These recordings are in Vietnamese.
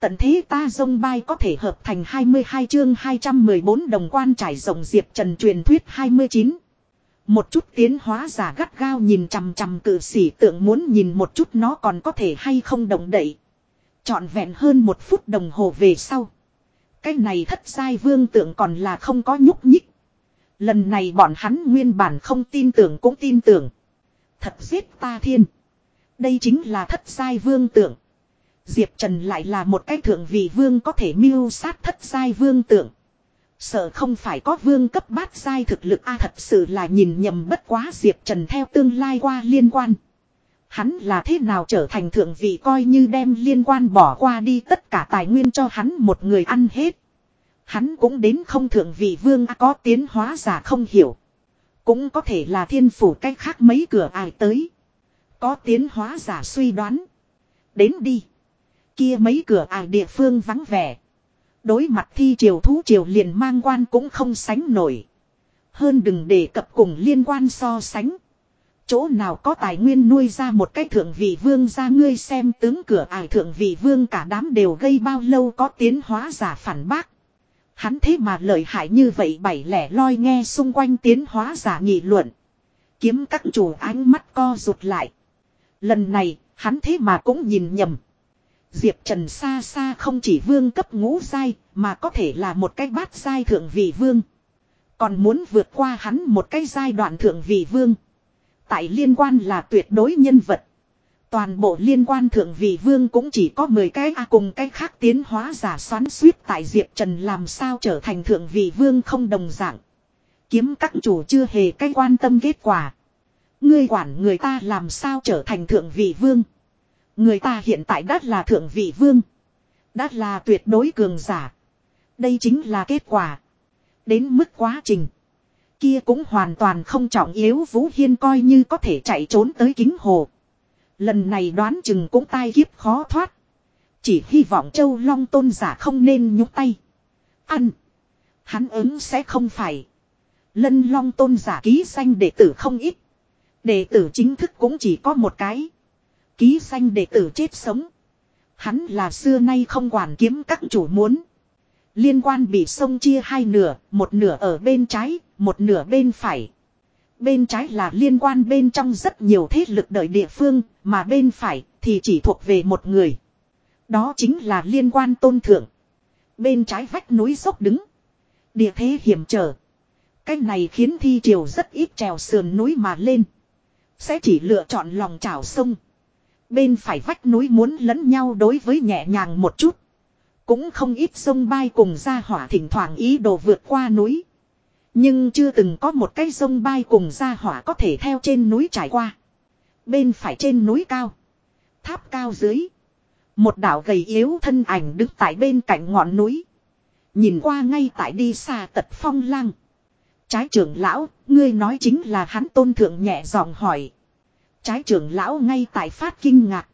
Tận thế ta dông bay có thể hợp thành 22 chương 214 đồng quan trải rộng Diệp Trần truyền thuyết 29. Một chút tiến hóa giả gắt gao nhìn chằm chằm cự sĩ tượng muốn nhìn một chút nó còn có thể hay không động đậy. Chọn vẹn hơn một phút đồng hồ về sau. Cái này thất sai vương tượng còn là không có nhúc nhích. Lần này bọn hắn nguyên bản không tin tưởng cũng tin tưởng. Thật giết ta thiên. Đây chính là thất sai vương tượng. Diệp Trần lại là một cái thượng vị vương có thể mưu sát thất giai vương tượng. Sợ không phải có vương cấp bát giai thực lực a, thật sự là nhìn nhầm bất quá Diệp Trần theo tương lai qua liên quan. Hắn là thế nào trở thành thượng vị coi như đem liên quan bỏ qua đi, tất cả tài nguyên cho hắn một người ăn hết. Hắn cũng đến không thượng vị vương có tiến hóa giả không hiểu. Cũng có thể là thiên phủ cách khác mấy cửa ai tới. Có tiến hóa giả suy đoán. Đến đi. Kia mấy cửa ải địa phương vắng vẻ. Đối mặt thi triều thú triều liền mang quan cũng không sánh nổi. Hơn đừng đề cập cùng liên quan so sánh. Chỗ nào có tài nguyên nuôi ra một cái thượng vị vương ra ngươi xem tướng cửa ải thượng vị vương cả đám đều gây bao lâu có tiến hóa giả phản bác. Hắn thế mà lợi hại như vậy bảy lẻ loi nghe xung quanh tiến hóa giả nghị luận. Kiếm các chủ ánh mắt co rụt lại. Lần này, hắn thế mà cũng nhìn nhầm. Diệp Trần xa xa không chỉ vương cấp ngũ dai, mà có thể là một cái bát dai thượng vị vương. Còn muốn vượt qua hắn một cái giai đoạn thượng vị vương. Tại liên quan là tuyệt đối nhân vật. Toàn bộ liên quan thượng vị vương cũng chỉ có 10 cái a cùng cái khác tiến hóa giả xoắn suýt tại Diệp Trần làm sao trở thành thượng vị vương không đồng dạng. Kiếm các chủ chưa hề cái quan tâm kết quả. Ngươi quản người ta làm sao trở thành thượng vị vương. Người ta hiện tại đã là thượng vị vương. Đã là tuyệt đối cường giả. Đây chính là kết quả. Đến mức quá trình. Kia cũng hoàn toàn không trọng yếu Vũ Hiên coi như có thể chạy trốn tới kính hồ. Lần này đoán chừng cũng tai kiếp khó thoát. Chỉ hy vọng châu long tôn giả không nên nhúc tay. Ăn. Hắn ứng sẽ không phải. Lân long tôn giả ký danh đệ tử không ít. Đệ tử chính thức cũng chỉ có một cái. Ký danh đệ tử chết sống. Hắn là xưa nay không quản kiếm các chủ muốn. Liên quan bị sông chia hai nửa, một nửa ở bên trái, một nửa bên phải. Bên trái là liên quan bên trong rất nhiều thế lực đợi địa phương, mà bên phải thì chỉ thuộc về một người. Đó chính là liên quan tôn thượng. Bên trái vách núi dốc đứng. Địa thế hiểm trở. Cách này khiến thi triều rất ít trèo sườn núi mà lên. Sẽ chỉ lựa chọn lòng chảo sông. Bên phải vách núi muốn lẫn nhau đối với nhẹ nhàng một chút. Cũng không ít sông bay cùng ra hỏa thỉnh thoảng ý đồ vượt qua núi. Nhưng chưa từng có một cái sông bay cùng ra hỏa có thể theo trên núi trải qua. Bên phải trên núi cao. Tháp cao dưới. Một đảo gầy yếu thân ảnh đứng tại bên cạnh ngọn núi. Nhìn qua ngay tại đi xa tật phong lang. Trái trưởng lão, ngươi nói chính là hắn tôn thượng nhẹ giọng hỏi. Trái trưởng lão ngay tại phát kinh ngạc.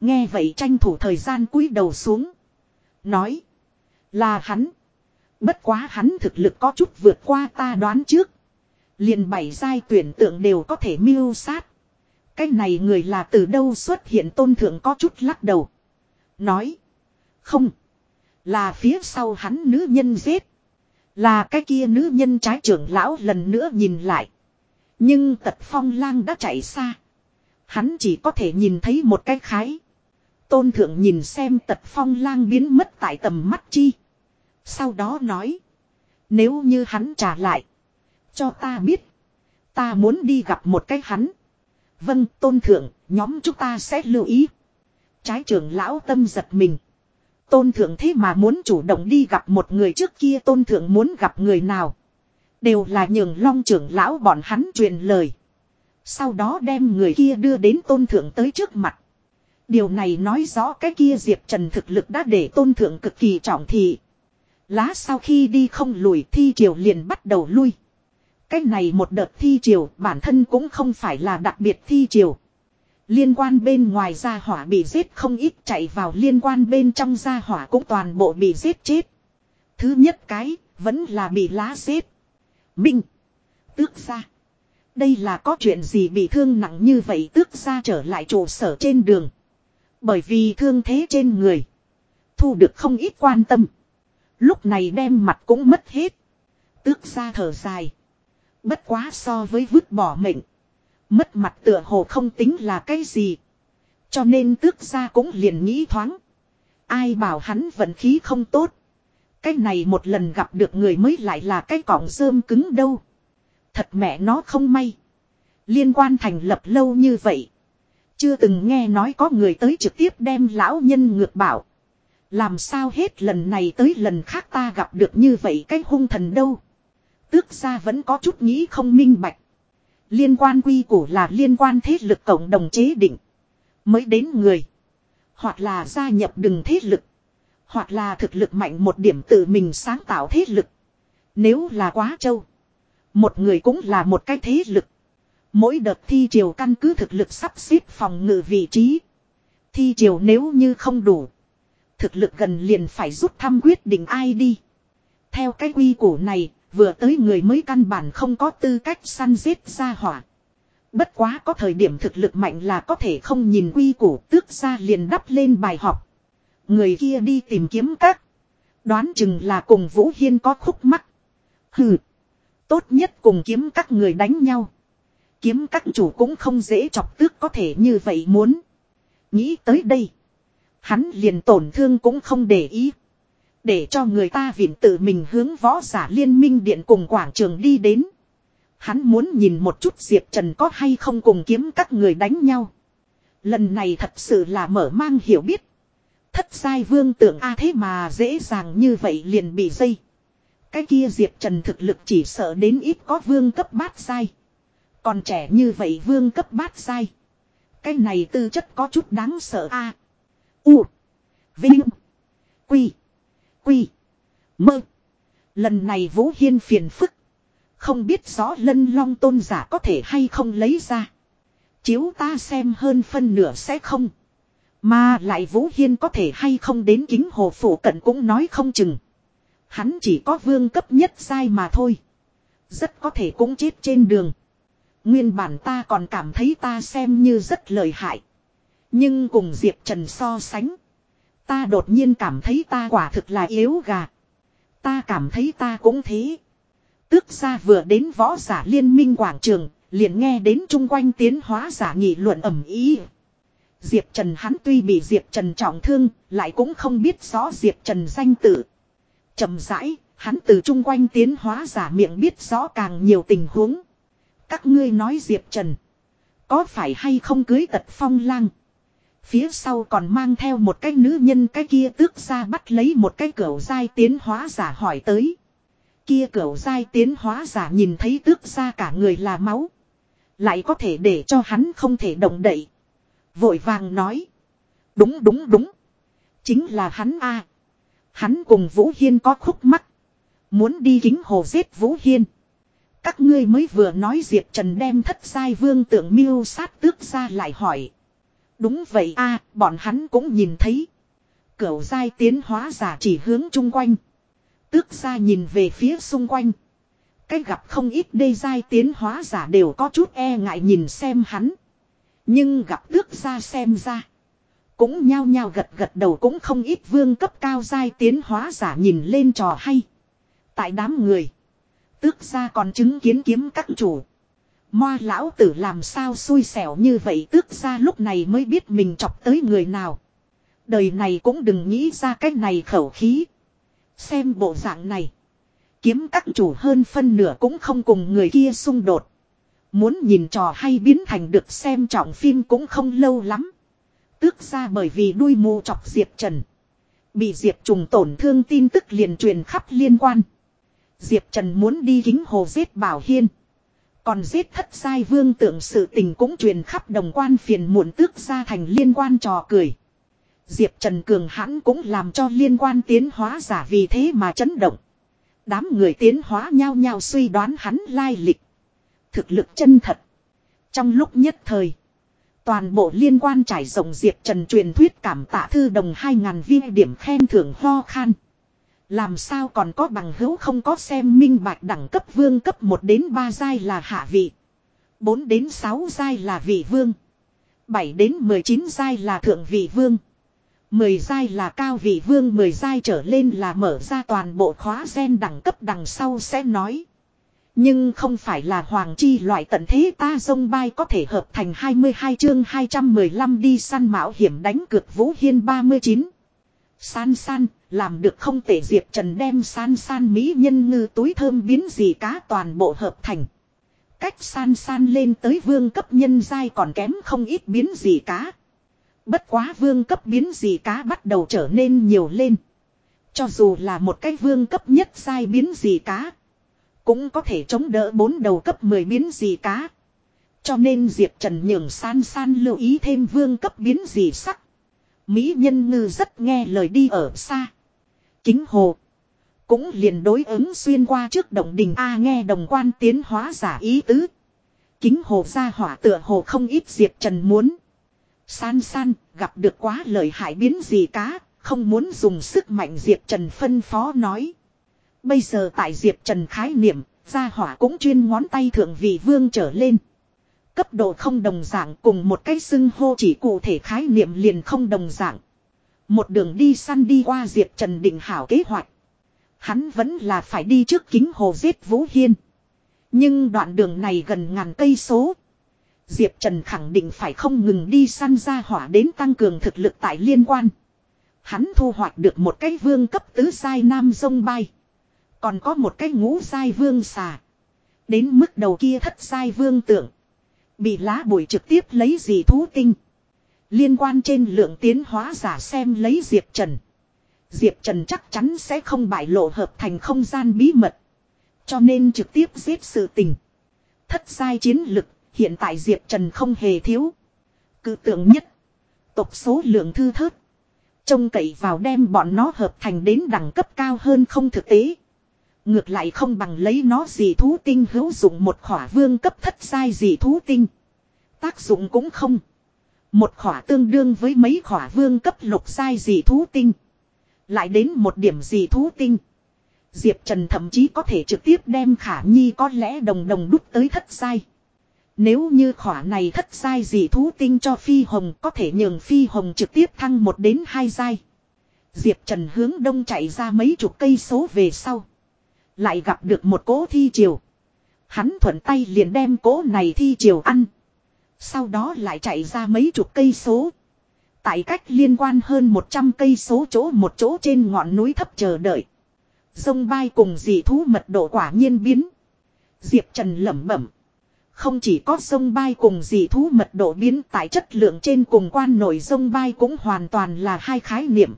Nghe vậy tranh thủ thời gian cúi đầu xuống. Nói. Là hắn. Bất quá hắn thực lực có chút vượt qua ta đoán trước. liền bảy giai tuyển tượng đều có thể mưu sát. Cái này người là từ đâu xuất hiện tôn thượng có chút lắc đầu. Nói. Không. Là phía sau hắn nữ nhân giết. Là cái kia nữ nhân trái trưởng lão lần nữa nhìn lại. Nhưng tật phong lang đã chạy xa. Hắn chỉ có thể nhìn thấy một cái khái. Tôn thượng nhìn xem tật phong lang biến mất tại tầm mắt chi. Sau đó nói. Nếu như hắn trả lại. Cho ta biết. Ta muốn đi gặp một cái hắn. Vâng tôn thượng, nhóm chúng ta sẽ lưu ý. Trái trưởng lão tâm giật mình. Tôn thượng thế mà muốn chủ động đi gặp một người trước kia, tôn thượng muốn gặp người nào. Đều là nhường long trưởng lão bọn hắn truyền lời. Sau đó đem người kia đưa đến tôn thượng tới trước mặt. Điều này nói rõ cái kia Diệp Trần thực lực đã để tôn thượng cực kỳ trọng thị. Lá sau khi đi không lùi thi triều liền bắt đầu lui. Cái này một đợt thi triều bản thân cũng không phải là đặc biệt thi triều. Liên quan bên ngoài gia hỏa bị giết không ít chạy vào liên quan bên trong gia hỏa cũng toàn bộ bị giết chết. Thứ nhất cái, vẫn là bị lá giết. Minh. Tước ra. Đây là có chuyện gì bị thương nặng như vậy tước ra trở lại trụ sở trên đường. Bởi vì thương thế trên người. Thu được không ít quan tâm. Lúc này đem mặt cũng mất hết. Tước ra thở dài. Bất quá so với vứt bỏ mệnh. Mất mặt tựa hồ không tính là cái gì. Cho nên tước ra cũng liền nghĩ thoáng. Ai bảo hắn vận khí không tốt. Cái này một lần gặp được người mới lại là cái cọng rơm cứng đâu. Thật mẹ nó không may. Liên quan thành lập lâu như vậy. Chưa từng nghe nói có người tới trực tiếp đem lão nhân ngược bảo. Làm sao hết lần này tới lần khác ta gặp được như vậy cái hung thần đâu. Tước ra vẫn có chút nghĩ không minh bạch. Liên quan quy củ là liên quan thế lực cộng đồng chế định. Mới đến người. Hoặc là gia nhập đừng thế lực. Hoặc là thực lực mạnh một điểm tự mình sáng tạo thế lực. Nếu là quá trâu. Một người cũng là một cái thế lực. Mỗi đợt thi triều căn cứ thực lực sắp xếp phòng ngự vị trí. Thi triều nếu như không đủ. Thực lực gần liền phải rút thăm quyết định ai đi. Theo cái quy củ này, vừa tới người mới căn bản không có tư cách săn giết ra hỏa. Bất quá có thời điểm thực lực mạnh là có thể không nhìn quy củ tước ra liền đắp lên bài học. Người kia đi tìm kiếm các. Đoán chừng là cùng Vũ Hiên có khúc mắc. Hừ. Tốt nhất cùng kiếm các người đánh nhau. Kiếm các chủ cũng không dễ chọc tước có thể như vậy muốn. Nghĩ tới đây. Hắn liền tổn thương cũng không để ý. Để cho người ta viện tự mình hướng võ giả liên minh điện cùng quảng trường đi đến. Hắn muốn nhìn một chút Diệp Trần có hay không cùng kiếm các người đánh nhau. Lần này thật sự là mở mang hiểu biết. Thất sai vương tượng A thế mà dễ dàng như vậy liền bị dây. Cái kia Diệp Trần thực lực chỉ sợ đến ít có vương cấp bát sai. Còn trẻ như vậy vương cấp bát sai. Cái này tư chất có chút đáng sợ A. U. Vinh. Quy. Quy. Mơ. Lần này Vũ Hiên phiền phức. Không biết rõ lân long tôn giả có thể hay không lấy ra. Chiếu ta xem hơn phân nửa sẽ không. Mà lại Vũ Hiên có thể hay không đến kính hồ phủ cận cũng nói không chừng. Hắn chỉ có vương cấp nhất sai mà thôi. Rất có thể cũng chết trên đường. Nguyên bản ta còn cảm thấy ta xem như rất lợi hại. Nhưng cùng Diệp Trần so sánh. Ta đột nhiên cảm thấy ta quả thực là yếu gà. Ta cảm thấy ta cũng thế. Tước ra vừa đến võ giả liên minh quảng trường, liền nghe đến chung quanh tiến hóa giả nghị luận ẩm ý. Diệp Trần hắn tuy bị Diệp Trần trọng thương, lại cũng không biết rõ Diệp Trần danh tự chậm rãi, hắn từ chung quanh tiến hóa giả miệng biết rõ càng nhiều tình huống. Các ngươi nói Diệp Trần, có phải hay không cưới tật phong lang? Phía sau còn mang theo một cái nữ nhân cái kia tước ra bắt lấy một cái cửa dai tiến hóa giả hỏi tới. Kia cửa dai tiến hóa giả nhìn thấy tước ra cả người là máu. Lại có thể để cho hắn không thể động đậy. Vội vàng nói. Đúng đúng đúng. Chính là hắn a Hắn cùng Vũ Hiên có khúc mắc. Muốn đi kính hồ giết Vũ Hiên. Các ngươi mới vừa nói Diệp Trần đem thất sai vương tượng miêu sát tước ra lại hỏi. Đúng vậy a, bọn hắn cũng nhìn thấy. Cửu dai tiến hóa giả chỉ hướng chung quanh. Tước ra nhìn về phía xung quanh. Cách gặp không ít đê dai tiến hóa giả đều có chút e ngại nhìn xem hắn. Nhưng gặp tước ra xem ra. Cũng nhao nhao gật gật đầu cũng không ít vương cấp cao giai tiến hóa giả nhìn lên trò hay. Tại đám người. Tước ra còn chứng kiến kiếm các chủ. Moa lão tử làm sao xui xẻo như vậy tước ra lúc này mới biết mình chọc tới người nào. Đời này cũng đừng nghĩ ra cái này khẩu khí. Xem bộ dạng này. Kiếm các chủ hơn phân nửa cũng không cùng người kia xung đột. Muốn nhìn trò hay biến thành được xem trọng phim cũng không lâu lắm. Tước ra bởi vì đuôi mù chọc Diệp Trần. Bị Diệp trùng tổn thương tin tức liền truyền khắp liên quan. Diệp Trần muốn đi kính hồ giết Bảo Hiên. Còn giết thất sai vương tượng sự tình cũng truyền khắp đồng quan phiền muộn tước ra thành liên quan trò cười. Diệp Trần Cường hãn cũng làm cho liên quan tiến hóa giả vì thế mà chấn động. Đám người tiến hóa nhau nhau suy đoán hắn lai lịch. Thực lực chân thật. Trong lúc nhất thời. Toàn bộ liên quan trải rộng Diệp Trần truyền thuyết cảm tạ thư đồng 2.000 viên điểm khen thưởng ho khan. Làm sao còn có bằng hữu không có xem minh bạch đẳng cấp vương cấp 1 đến 3 giai là hạ vị. 4 đến 6 giai là vị vương. 7 đến 19 giai là thượng vị vương. Mười giai là cao vị vương, mười giai trở lên là mở ra toàn bộ khóa gen đẳng cấp đằng sau sẽ nói. Nhưng không phải là hoàng chi loại tận thế ta dông bay có thể hợp thành 22 chương 215 đi săn mạo hiểm đánh cược Vũ Hiên 39. San san, làm được không tệ Diệp Trần đem san san mỹ nhân ngư túi thơm biến gì cá toàn bộ hợp thành. Cách san san lên tới vương cấp nhân giai còn kém không ít biến gì cá. Bất quá vương cấp biến gì cá bắt đầu trở nên nhiều lên. Cho dù là một cái vương cấp nhất giai biến gì cá. Cũng có thể chống đỡ bốn đầu cấp 10 biến gì cá. Cho nên Diệp Trần nhường san san lưu ý thêm vương cấp biến gì sắc. Mỹ nhân ngư rất nghe lời đi ở xa. Kính hồ. Cũng liền đối ứng xuyên qua trước đồng đình A nghe đồng quan tiến hóa giả ý tứ. Kính hồ ra hỏa tựa hồ không ít Diệp Trần muốn. San san, gặp được quá lợi hại biến gì cá, không muốn dùng sức mạnh Diệp Trần phân phó nói. Bây giờ tại Diệp Trần khái niệm, gia hỏa cũng chuyên ngón tay thượng vị vương trở lên. Cấp độ không đồng dạng cùng một cái xưng hô chỉ cụ thể khái niệm liền không đồng dạng. Một đường đi săn đi qua Diệp Trần định hảo kế hoạch. Hắn vẫn là phải đi trước kính hồ giết Vũ Hiên. Nhưng đoạn đường này gần ngàn cây số. Diệp Trần khẳng định phải không ngừng đi săn ra hỏa đến tăng cường thực lực tại liên quan. Hắn thu hoạch được một cái vương cấp tứ sai nam sông bay. Còn có một cái ngũ sai vương xà. Đến mức đầu kia thất sai vương tượng. Bị lá bụi trực tiếp lấy gì thú tinh. Liên quan trên lượng tiến hóa giả xem lấy Diệp Trần. Diệp Trần chắc chắn sẽ không bại lộ hợp thành không gian bí mật. Cho nên trực tiếp giết sự tình. Thất sai chiến lực, hiện tại Diệp Trần không hề thiếu. Cự tượng nhất. Tộc số lượng thư thớt. Trông cậy vào đem bọn nó hợp thành đến đẳng cấp cao hơn không thực tế. Ngược lại không bằng lấy nó gì thú tinh hữu dụng một khỏa vương cấp thất sai gì thú tinh. Tác dụng cũng không. Một khỏa tương đương với mấy khỏa vương cấp lục sai gì thú tinh. Lại đến một điểm gì thú tinh. Diệp Trần thậm chí có thể trực tiếp đem khả nhi có lẽ đồng đồng đúc tới thất sai. Nếu như khỏa này thất sai gì thú tinh cho phi hồng có thể nhường phi hồng trực tiếp thăng một đến hai sai. Diệp Trần hướng đông chạy ra mấy chục cây số về sau. Lại gặp được một cỗ thi triều. Hắn thuận tay liền đem cỗ này thi triều ăn. Sau đó lại chạy ra mấy chục cây số. Tại cách liên quan hơn 100 cây số chỗ một chỗ trên ngọn núi thấp chờ đợi. Dông bay cùng dị thú mật độ quả nhiên biến. Diệp Trần lẩm bẩm. Không chỉ có sông bay cùng dị thú mật độ biến tại chất lượng trên cùng quan nổi sông bay cũng hoàn toàn là hai khái niệm.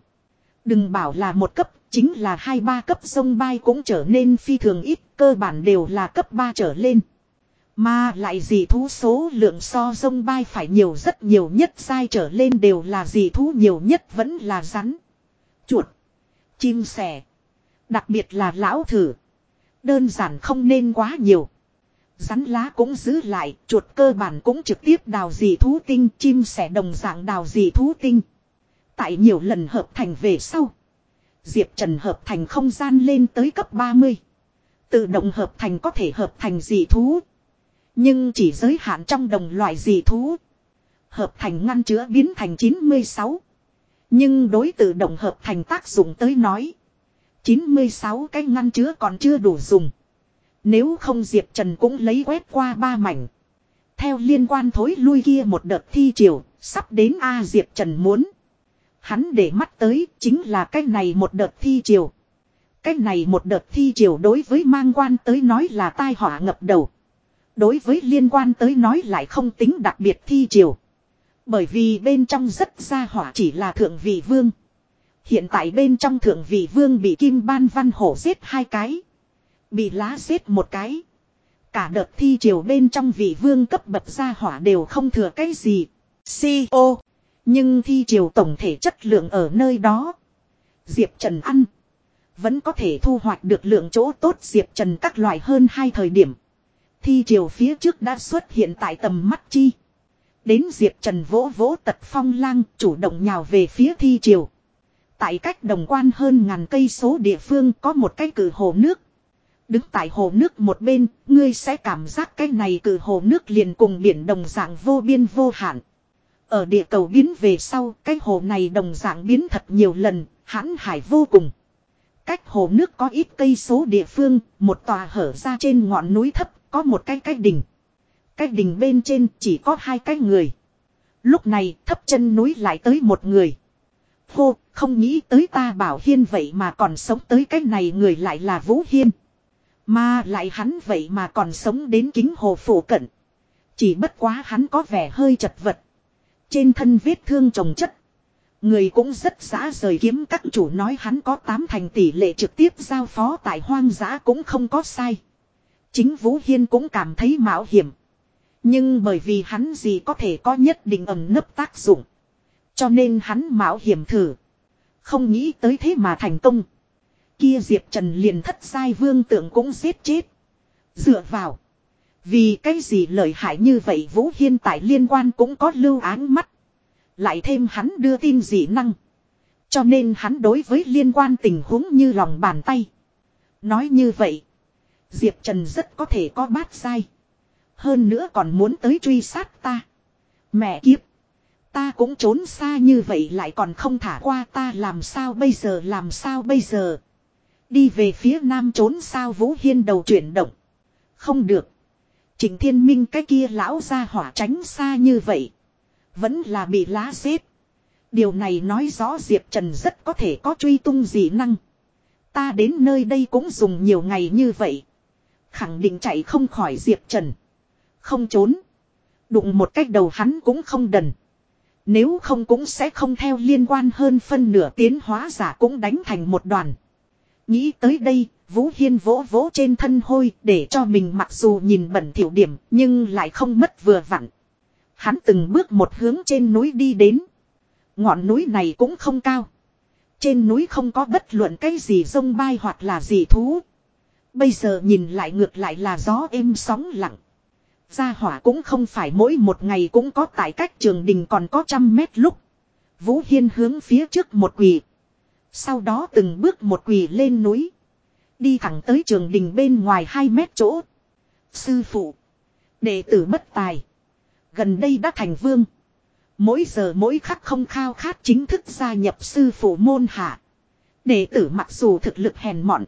Đừng bảo là một cấp, chính là hai ba cấp sông bay cũng trở nên phi thường ít, cơ bản đều là cấp 3 trở lên. Mà lại dị thú số lượng so sông bay phải nhiều rất nhiều nhất sai trở lên đều là dị thú nhiều nhất vẫn là rắn. Chuột. Chim sẻ. Đặc biệt là lão thử. Đơn giản không nên quá nhiều. Rắn lá cũng giữ lại, chuột cơ bản cũng trực tiếp đào dị thú tinh, chim sẻ đồng dạng đào dị thú tinh. Tại nhiều lần hợp thành về sau. Diệp Trần hợp thành không gian lên tới cấp 30. Tự động hợp thành có thể hợp thành dị thú. Nhưng chỉ giới hạn trong đồng loại dị thú. Hợp thành ngăn chứa biến thành 96. Nhưng đối tự động hợp thành tác dụng tới nói. 96 cái ngăn chứa còn chưa đủ dùng. Nếu không Diệp Trần cũng lấy quét qua ba mảnh. Theo liên quan thối lui kia một đợt thi triều, sắp đến A Diệp Trần muốn. Hắn để mắt tới chính là cái này một đợt thi triều. Cái này một đợt thi triều đối với mang quan tới nói là tai họa ngập đầu. Đối với liên quan tới nói lại không tính đặc biệt thi triều. Bởi vì bên trong rất gia hỏa chỉ là thượng vị vương. Hiện tại bên trong thượng vị vương bị kim ban văn hổ giết hai cái. Bị lá giết một cái. Cả đợt thi triều bên trong vị vương cấp bậc gia hỏa đều không thừa cái gì. Si ô. Nhưng thi triều tổng thể chất lượng ở nơi đó. Diệp Trần ăn. Vẫn có thể thu hoạch được lượng chỗ tốt Diệp Trần các loại hơn hai thời điểm. Thi triều phía trước đã xuất hiện tại tầm mắt chi. Đến Diệp Trần vỗ vỗ tật phong lang chủ động nhào về phía thi triều. Tại cách đồng quan hơn ngàn cây số địa phương có một cái cử hồ nước. Đứng tại hồ nước một bên, ngươi sẽ cảm giác cái này cử hồ nước liền cùng biển đồng dạng vô biên vô hạn. Ở địa cầu biến về sau, cái hồ này đồng dạng biến thật nhiều lần, hãn hải vô cùng. Cách hồ nước có ít cây số địa phương, một tòa hở ra trên ngọn núi thấp, có một cái cái đỉnh. Cái đỉnh bên trên chỉ có hai cái người. Lúc này thấp chân núi lại tới một người. Hô, không nghĩ tới ta bảo hiên vậy mà còn sống tới cái này người lại là Vũ Hiên. Mà lại hắn vậy mà còn sống đến kính hồ phủ cận. Chỉ bất quá hắn có vẻ hơi chật vật. Trên thân vết thương trồng chất. Người cũng rất dã rời kiếm các chủ nói hắn có tám thành tỷ lệ trực tiếp giao phó tại hoang dã cũng không có sai. Chính Vũ Hiên cũng cảm thấy mạo hiểm. Nhưng bởi vì hắn gì có thể có nhất định ẩn nấp tác dụng. Cho nên hắn mạo hiểm thử. Không nghĩ tới thế mà thành công. Kia Diệp Trần liền thất sai vương tượng cũng giết chết. Dựa vào. Vì cái gì lợi hại như vậy Vũ Hiên tại liên quan cũng có lưu áng mắt. Lại thêm hắn đưa tin dị năng. Cho nên hắn đối với liên quan tình huống như lòng bàn tay. Nói như vậy. Diệp Trần rất có thể có bát sai. Hơn nữa còn muốn tới truy sát ta. Mẹ kiếp. Ta cũng trốn xa như vậy lại còn không thả qua ta làm sao bây giờ, làm sao bây giờ. Đi về phía nam trốn sao Vũ Hiên đầu chuyển động. Không được. Trình Thiên Minh cái kia lão ra hỏa tránh xa như vậy. Vẫn là bị lá xếp. Điều này nói rõ Diệp Trần rất có thể có truy tung dị năng. Ta đến nơi đây cũng dùng nhiều ngày như vậy. Khẳng định chạy không khỏi Diệp Trần. Không trốn. Đụng một cách đầu hắn cũng không đần. Nếu không cũng sẽ không theo liên quan hơn phân nửa tiến hóa giả cũng đánh thành một đoàn. Nghĩ tới đây, Vũ Hiên vỗ vỗ trên thân hôi để cho mình mặc dù nhìn bẩn thiểu điểm, nhưng lại không mất vừa vặn. Hắn từng bước một hướng trên núi đi đến. Ngọn núi này cũng không cao. Trên núi không có bất luận cái gì sông bay hoặc là gì thú. Bây giờ nhìn lại ngược lại là gió êm sóng lặng. Gia hỏa cũng không phải mỗi một ngày cũng có tại cách trường đình còn có trăm mét lúc. Vũ Hiên hướng phía trước một quỳ. Sau đó từng bước một quỳ lên núi. Đi thẳng tới trường đình bên ngoài 2 mét chỗ. Sư phụ. Đệ tử bất tài. Gần đây đã thành vương. Mỗi giờ mỗi khắc không khao khát chính thức gia nhập sư phụ môn hạ. Đệ tử mặc dù thực lực hèn mọn.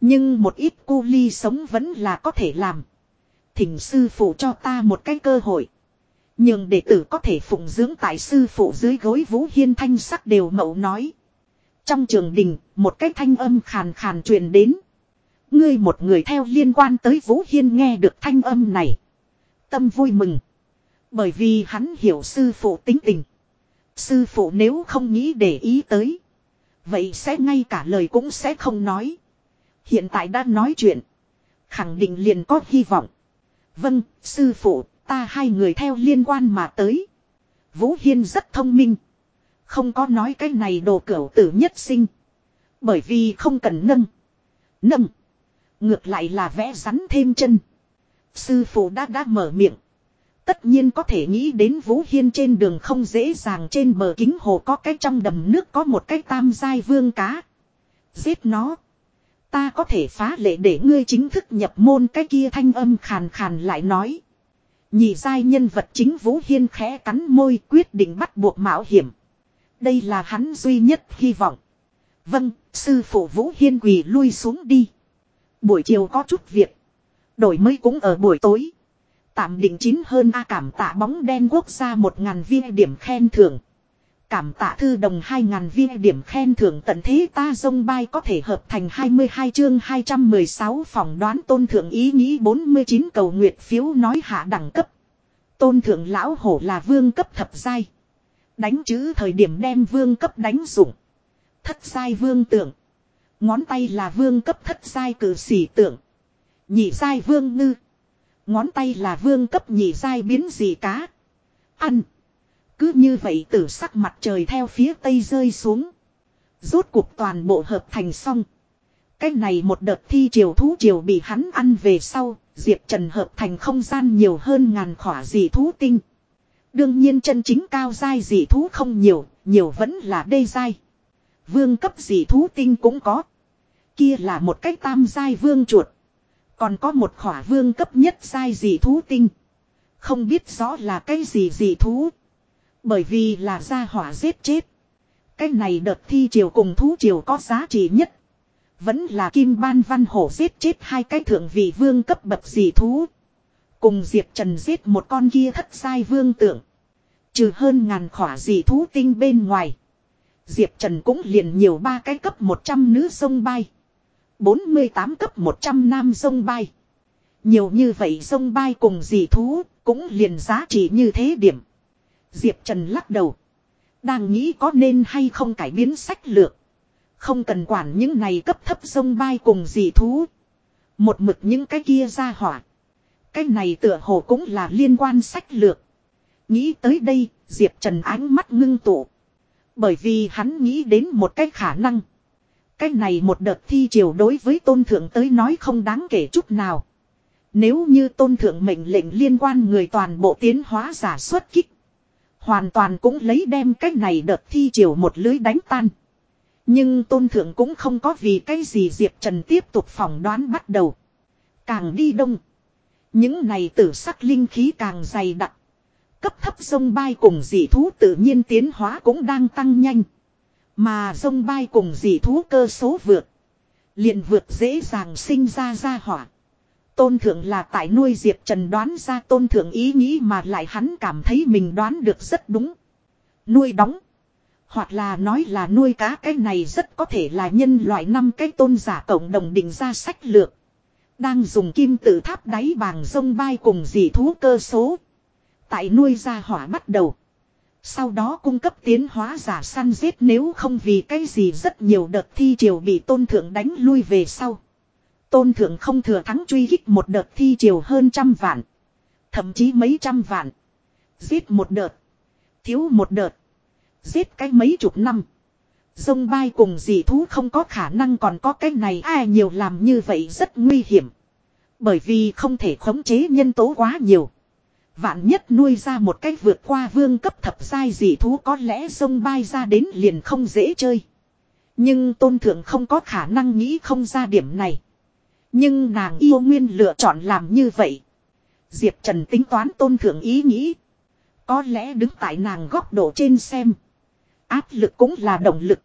Nhưng một ít cu ly sống vẫn là có thể làm. Thỉnh sư phụ cho ta một cái cơ hội. Nhưng đệ tử có thể phụng dưỡng tại sư phụ dưới gối vũ hiên thanh sắc đều mậu nói. Trong trường đình, một cái thanh âm khàn khàn truyền đến. Ngươi một người theo liên quan tới Vũ Hiên nghe được thanh âm này. Tâm vui mừng. Bởi vì hắn hiểu sư phụ tính tình. Sư phụ nếu không nghĩ để ý tới. Vậy sẽ ngay cả lời cũng sẽ không nói. Hiện tại đã nói chuyện. Khẳng định liền có hy vọng. Vâng, sư phụ, ta hai người theo liên quan mà tới. Vũ Hiên rất thông minh. Không có nói cái này đồ cửu tử nhất sinh. Bởi vì không cần nâng. Nâng. Ngược lại là vẽ rắn thêm chân. Sư phụ đã đã mở miệng. Tất nhiên có thể nghĩ đến Vũ Hiên trên đường không dễ dàng trên bờ kính hồ có cái trong đầm nước có một cái tam giai vương cá. Giết nó. Ta có thể phá lệ để ngươi chính thức nhập môn cái kia thanh âm khàn khàn lại nói. Nhị giai nhân vật chính Vũ Hiên khẽ cắn môi quyết định bắt buộc mạo hiểm. Đây là hắn duy nhất hy vọng. Vâng, sư phụ Vũ Hiên quỳ lui xuống đi. Buổi chiều có chút việc. Đổi mới cũng ở buổi tối. Tạm định chín hơn A cảm tạ bóng đen quốc gia một ngàn viên điểm khen thưởng. Cảm tạ thư đồng 2.000 viên điểm khen thưởng tận thế ta dông bay có thể hợp thành 22 chương 216 phòng đoán tôn thượng ý nghĩ 49 cầu nguyệt phiếu nói hạ đẳng cấp. Tôn thượng lão hổ là vương cấp thập giai. Đánh chữ thời điểm đem vương cấp đánh dụng. Thất sai vương tượng. Ngón tay là vương cấp thất sai cử sĩ tượng. Nhị sai vương ngư. Ngón tay là vương cấp nhị sai biến gì cá. Ăn. Cứ như vậy tử sắc mặt trời theo phía tây rơi xuống. Rốt cuộc toàn bộ hợp thành xong. Cái này một đợt thi triều thú triều bị hắn ăn về sau, Diệp Trần hợp thành không gian nhiều hơn ngàn khỏa dị thú tinh. Đương nhiên chân chính cao dai dị thú không nhiều, nhiều vẫn là đê dai. Vương cấp dị thú tinh cũng có. Kia là một cách tam dai vương chuột. Còn có một khỏa vương cấp nhất dai dị thú tinh. Không biết rõ là cái gì dị thú. Bởi vì là gia hỏa giết chết. Cái này đợt thi triều cùng thú triều có giá trị nhất. Vẫn là kim ban văn hổ giết chết hai cái thượng vị vương cấp bậc dị thú. Cùng Diệp Trần giết một con kia thất sai vương tượng. Trừ hơn ngàn khỏa dị thú tinh bên ngoài. Diệp Trần cũng liền nhiều ba cái cấp 100 nữ sông bay. 48 cấp 100 nam sông bay. Nhiều như vậy sông bay cùng dị thú cũng liền giá trị như thế điểm. Diệp Trần lắc đầu. Đang nghĩ có nên hay không cải biến sách lược. Không cần quản những này cấp thấp sông bay cùng dị thú. Một mực những cái kia ra hỏa. Cái này tựa hồ cũng là liên quan sách lược. Nghĩ tới đây, Diệp Trần ánh mắt ngưng tụ. Bởi vì hắn nghĩ đến một cái khả năng. Cái này một đợt thi triều đối với tôn thượng tới nói không đáng kể chút nào. Nếu như tôn thượng mệnh lệnh liên quan người toàn bộ tiến hóa giả xuất kích. Hoàn toàn cũng lấy đem cái này đợt thi triều một lưới đánh tan. Nhưng tôn thượng cũng không có vì cái gì Diệp Trần tiếp tục phỏng đoán bắt đầu. Càng đi đông. Những này tử sắc linh khí càng dày đặc. Cấp thấp sông bay cùng dị thú tự nhiên tiến hóa cũng đang tăng nhanh. Mà sông bay cùng dị thú cơ số vượt. liền vượt dễ dàng sinh ra ra hỏa. Tôn thượng là tại nuôi Diệp Trần đoán ra tôn thượng ý nghĩ mà lại hắn cảm thấy mình đoán được rất đúng. Nuôi đóng. Hoặc là nói là nuôi cá cái này rất có thể là nhân loại năm cái tôn giả cộng đồng định ra sách lược. Đang dùng kim tự tháp đáy bàng sông bay cùng dị thú cơ số. Tại nuôi ra hỏa bắt đầu. Sau đó cung cấp tiến hóa giả săn giết nếu không vì cái gì rất nhiều đợt thi triều bị tôn thượng đánh lui về sau. Tôn thượng không thừa thắng truy kích một đợt thi triều hơn trăm vạn. Thậm chí mấy trăm vạn. Giết một đợt. Thiếu một đợt. Giết cái mấy chục năm. Dông bay cùng dị thú không có khả năng còn có cái này, ai nhiều làm như vậy rất nguy hiểm. Bởi vì không thể khống chế nhân tố quá nhiều. Vạn nhất nuôi ra một cách vượt qua vương cấp thập giai dị thú có lẽ sông bay ra đến liền không dễ chơi. Nhưng tôn thượng không có khả năng nghĩ không ra điểm này. Nhưng nàng yêu nguyên lựa chọn làm như vậy. Diệp Trần tính toán tôn thượng ý nghĩ. Có lẽ đứng tại nàng góc độ trên xem. Áp lực cũng là động lực.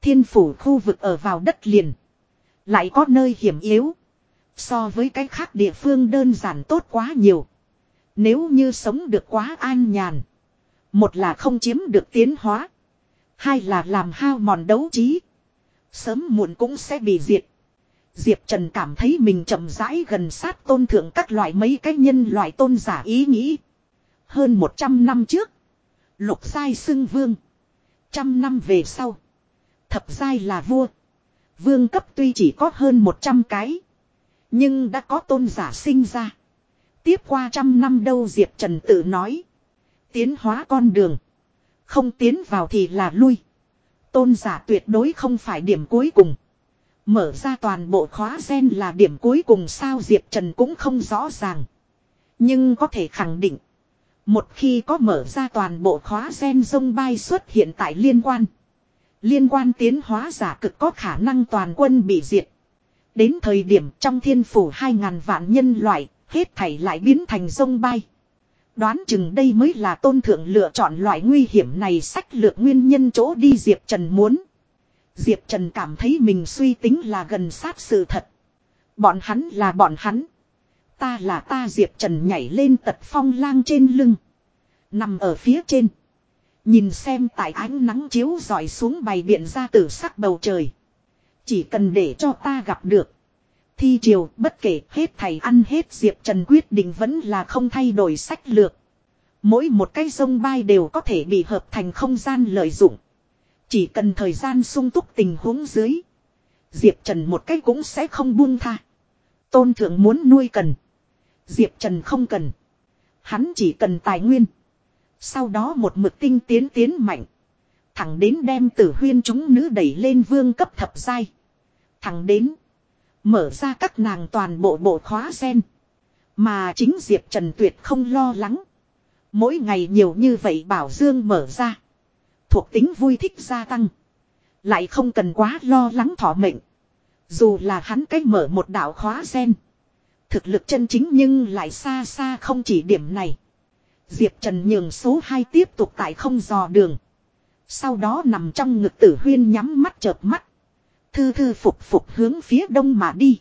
Thiên phủ khu vực ở vào đất liền. Lại có nơi hiểm yếu. So với cái khác địa phương đơn giản tốt quá nhiều. Nếu như sống được quá an nhàn. Một là không chiếm được tiến hóa. Hai là làm hao mòn đấu trí. Sớm muộn cũng sẽ bị diệt. Diệp Trần cảm thấy mình chậm rãi gần sát tôn thượng các loại mấy cái nhân loại tôn giả ý nghĩ. Hơn 100 năm trước. Lục Sai xưng vương. Trăm năm về sau. Thập giai là vua. Vương cấp tuy chỉ có hơn 100 cái. Nhưng đã có tôn giả sinh ra. Tiếp qua trăm năm đâu Diệp Trần tự nói. Tiến hóa con đường. Không tiến vào thì là lui. Tôn giả tuyệt đối không phải điểm cuối cùng. Mở ra toàn bộ khóa gen là điểm cuối cùng sao Diệp Trần cũng không rõ ràng. Nhưng có thể khẳng định. Một khi có mở ra toàn bộ khóa gen sông bay xuất hiện tại liên quan. Liên quan tiến hóa giả cực có khả năng toàn quân bị diệt. Đến thời điểm trong thiên phủ 2.000 vạn nhân loại, hết thảy lại biến thành sông bay. Đoán chừng đây mới là tôn thượng lựa chọn loại nguy hiểm này sách lược nguyên nhân chỗ đi Diệp Trần muốn. Diệp Trần cảm thấy mình suy tính là gần sát sự thật. Bọn hắn là bọn hắn. Ta là ta Diệp Trần nhảy lên tật phong lang trên lưng. Nằm ở phía trên. Nhìn xem tại ánh nắng chiếu dọi xuống bày biện ra tử sắc bầu trời. Chỉ cần để cho ta gặp được. Thi triều, bất kể, hết thầy ăn hết Diệp Trần quyết định vẫn là không thay đổi sách lược. Mỗi một cái sông bay đều có thể bị hợp thành không gian lợi dụng. Chỉ cần thời gian sung túc tình huống dưới. Diệp Trần một cái cũng sẽ không buông tha. Tôn thượng muốn nuôi cần. Diệp Trần không cần. Hắn chỉ cần tài nguyên. Sau đó một mực tinh tiến tiến mạnh. Thẳng đến đem tử huyên chúng nữ đẩy lên vương cấp thập giai. Thẳng đến. Mở ra các nàng toàn bộ bộ khóa sen. Mà chính Diệp Trần tuyệt không lo lắng. Mỗi ngày nhiều như vậy bảo dương mở ra. Thuộc tính vui thích gia tăng. Lại không cần quá lo lắng thọ mệnh. Dù là hắn cách mở một đạo khóa sen. Thực lực chân chính nhưng lại xa xa không chỉ điểm này. Diệp Trần nhường số 2 tiếp tục tại không dò đường. Sau đó nằm trong ngực tử huyên nhắm mắt chợp mắt. Thư thư phục phục hướng phía đông mà đi.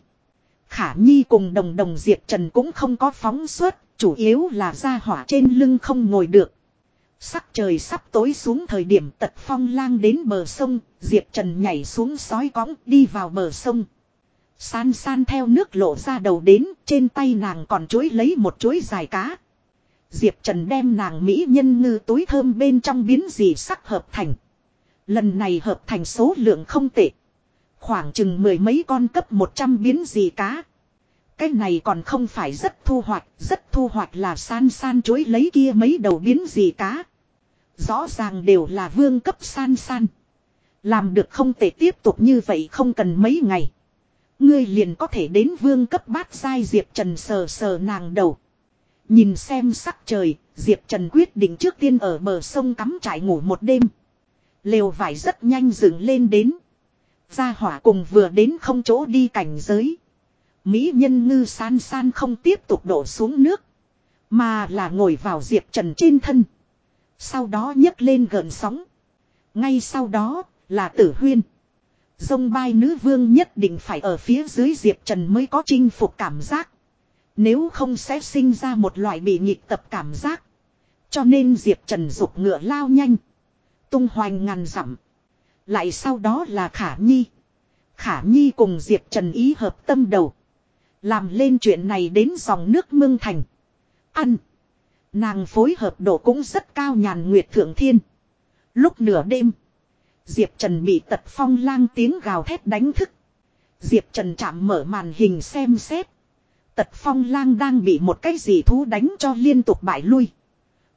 Khả Nhi cùng đồng đồng Diệp Trần cũng không có phóng suất, chủ yếu là ra hỏa trên lưng không ngồi được. Sắc trời sắp tối xuống thời điểm tật phong lang đến bờ sông, Diệp Trần nhảy xuống sói cõng đi vào bờ sông. San san theo nước lộ ra đầu đến, trên tay nàng còn chuối lấy một chuối dài cá. Diệp Trần đem nàng Mỹ nhân ngư túi thơm bên trong biến gì sắc hợp thành. Lần này hợp thành số lượng không tệ. Khoảng chừng mười mấy con cấp 100 biến gì cá. Cái này còn không phải rất thu hoạch, rất thu hoạch là san san chối lấy kia mấy đầu biến gì cá. Rõ ràng đều là vương cấp san san. Làm được không thể tiếp tục như vậy không cần mấy ngày. Ngươi liền có thể đến vương cấp bát sai Diệp Trần sờ sờ nàng đầu. Nhìn xem sắc trời, Diệp Trần quyết định trước tiên ở bờ sông cắm trại ngủ một đêm. Lều vải rất nhanh dựng lên đến. Gia hỏa cùng vừa đến không chỗ đi cảnh giới. Mỹ nhân ngư san san không tiếp tục đổ xuống nước. Mà là ngồi vào Diệp Trần trên thân. Sau đó nhấc lên gần sóng. Ngay sau đó là tử huyên. Dông bai nữ vương nhất định phải ở phía dưới Diệp Trần mới có chinh phục cảm giác. Nếu không sẽ sinh ra một loại bị nhịp tập cảm giác. Cho nên Diệp Trần dục ngựa lao nhanh. Tung hoành ngàn dặm. Lại sau đó là Khả Nhi. Khả Nhi cùng Diệp Trần ý hợp tâm đầu. Làm lên chuyện này đến dòng nước mương thành. Ăn. Nàng phối hợp độ cũng rất cao nhàn nguyệt thượng thiên. Lúc nửa đêm. Diệp Trần bị tật phong lang tiếng gào thét đánh thức. Diệp Trần chạm mở màn hình xem xét. Tật phong lang đang bị một cái gì thú đánh cho liên tục bại lui.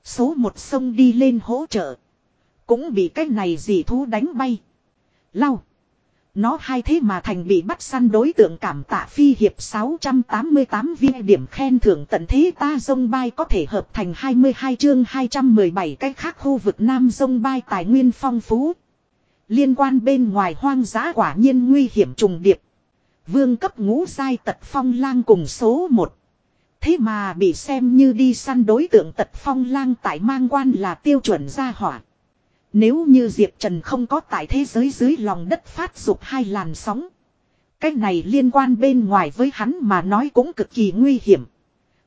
Số một sông đi lên hỗ trợ. Cũng bị cái này gì thú đánh bay. Lau. Nó hai thế mà thành bị bắt săn đối tượng cảm tạ phi hiệp 688 viên điểm khen thưởng tận thế ta dông bay có thể hợp thành 22 chương 217 cách khác khu vực Nam dông bay tài nguyên phong phú. Liên quan bên ngoài hoang dã quả nhiên nguy hiểm trùng điệp. Vương cấp ngũ sai tật phong lang cùng số 1. Thế mà bị xem như đi săn đối tượng tật phong lang tại mang quan là tiêu chuẩn gia hỏa. Nếu như Diệp Trần không có tại thế giới dưới lòng đất phát dục hai làn sóng. Cái này liên quan bên ngoài với hắn mà nói cũng cực kỳ nguy hiểm.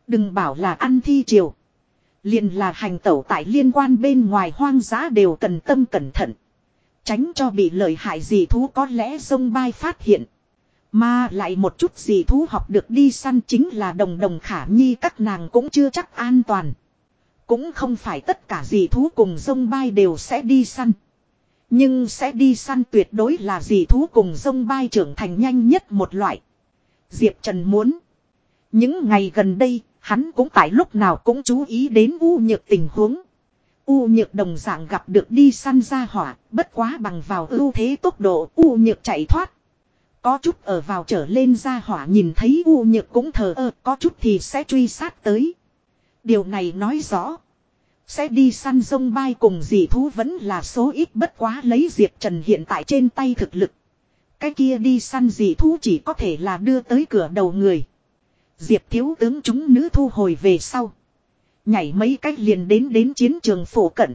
Đừng bảo là ăn thi triều. Liền là hành tẩu tại liên quan bên ngoài hoang dã đều cần tâm cẩn thận. Tránh cho bị lợi hại gì thú có lẽ sông bay phát hiện. Mà lại một chút gì thú học được đi săn chính là đồng đồng khả nhi các nàng cũng chưa chắc an toàn. Cũng không phải tất cả dị thú cùng sông bay đều sẽ đi săn. Nhưng sẽ đi săn tuyệt đối là dị thú cùng sông bay trưởng thành nhanh nhất một loại. Diệp Trần muốn. Những ngày gần đây, hắn cũng tại lúc nào cũng chú ý đến u nhược tình huống. U nhược đồng dạng gặp được đi săn ra hỏa, bất quá bằng vào ưu thế tốc độ u nhược chạy thoát. Có chút ở vào trở lên ra hỏa nhìn thấy u nhược cũng thờ ơ, có chút thì sẽ truy sát tới. Điều này nói rõ. Sẽ đi săn sông bay cùng dị thú vẫn là số ít bất quá lấy Diệp Trần hiện tại trên tay thực lực. Cái kia đi săn dị thú chỉ có thể là đưa tới cửa đầu người. Diệp thiếu tướng chúng nữ thu hồi về sau. Nhảy mấy cách liền đến đến chiến trường phổ cận.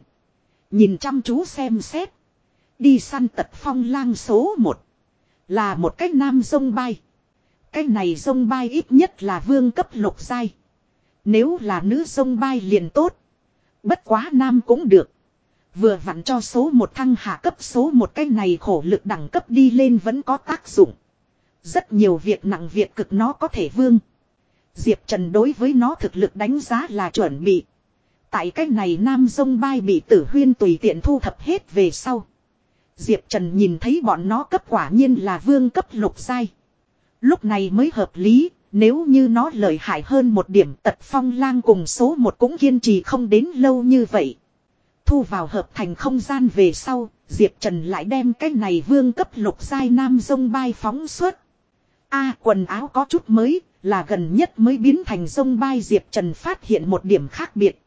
Nhìn chăm chú xem xét. Đi săn tật phong lang số 1. Là một cách nam sông bay. Cái này sông bay ít nhất là vương cấp lục giai. Nếu là nữ sông bay liền tốt. Bất quá nam cũng được. Vừa vặn cho số một thăng hạ cấp số một cái này khổ lực đẳng cấp đi lên vẫn có tác dụng. Rất nhiều việc nặng việc cực nó có thể vương. Diệp Trần đối với nó thực lực đánh giá là chuẩn bị. Tại cách này nam Dông bay bị tử huyên tùy tiện thu thập hết về sau. Diệp Trần nhìn thấy bọn nó cấp quả nhiên là vương cấp lục sai. Lúc này mới hợp lý, nếu như nó lợi hại hơn một điểm tật phong lang cùng số một cũng kiên trì không đến lâu như vậy. Thu vào hợp thành không gian về sau, Diệp Trần lại đem cái này vương cấp lục sai nam Dông bay phóng suốt. a quần áo có chút mới, là gần nhất mới biến thành sông bay Diệp Trần phát hiện một điểm khác biệt.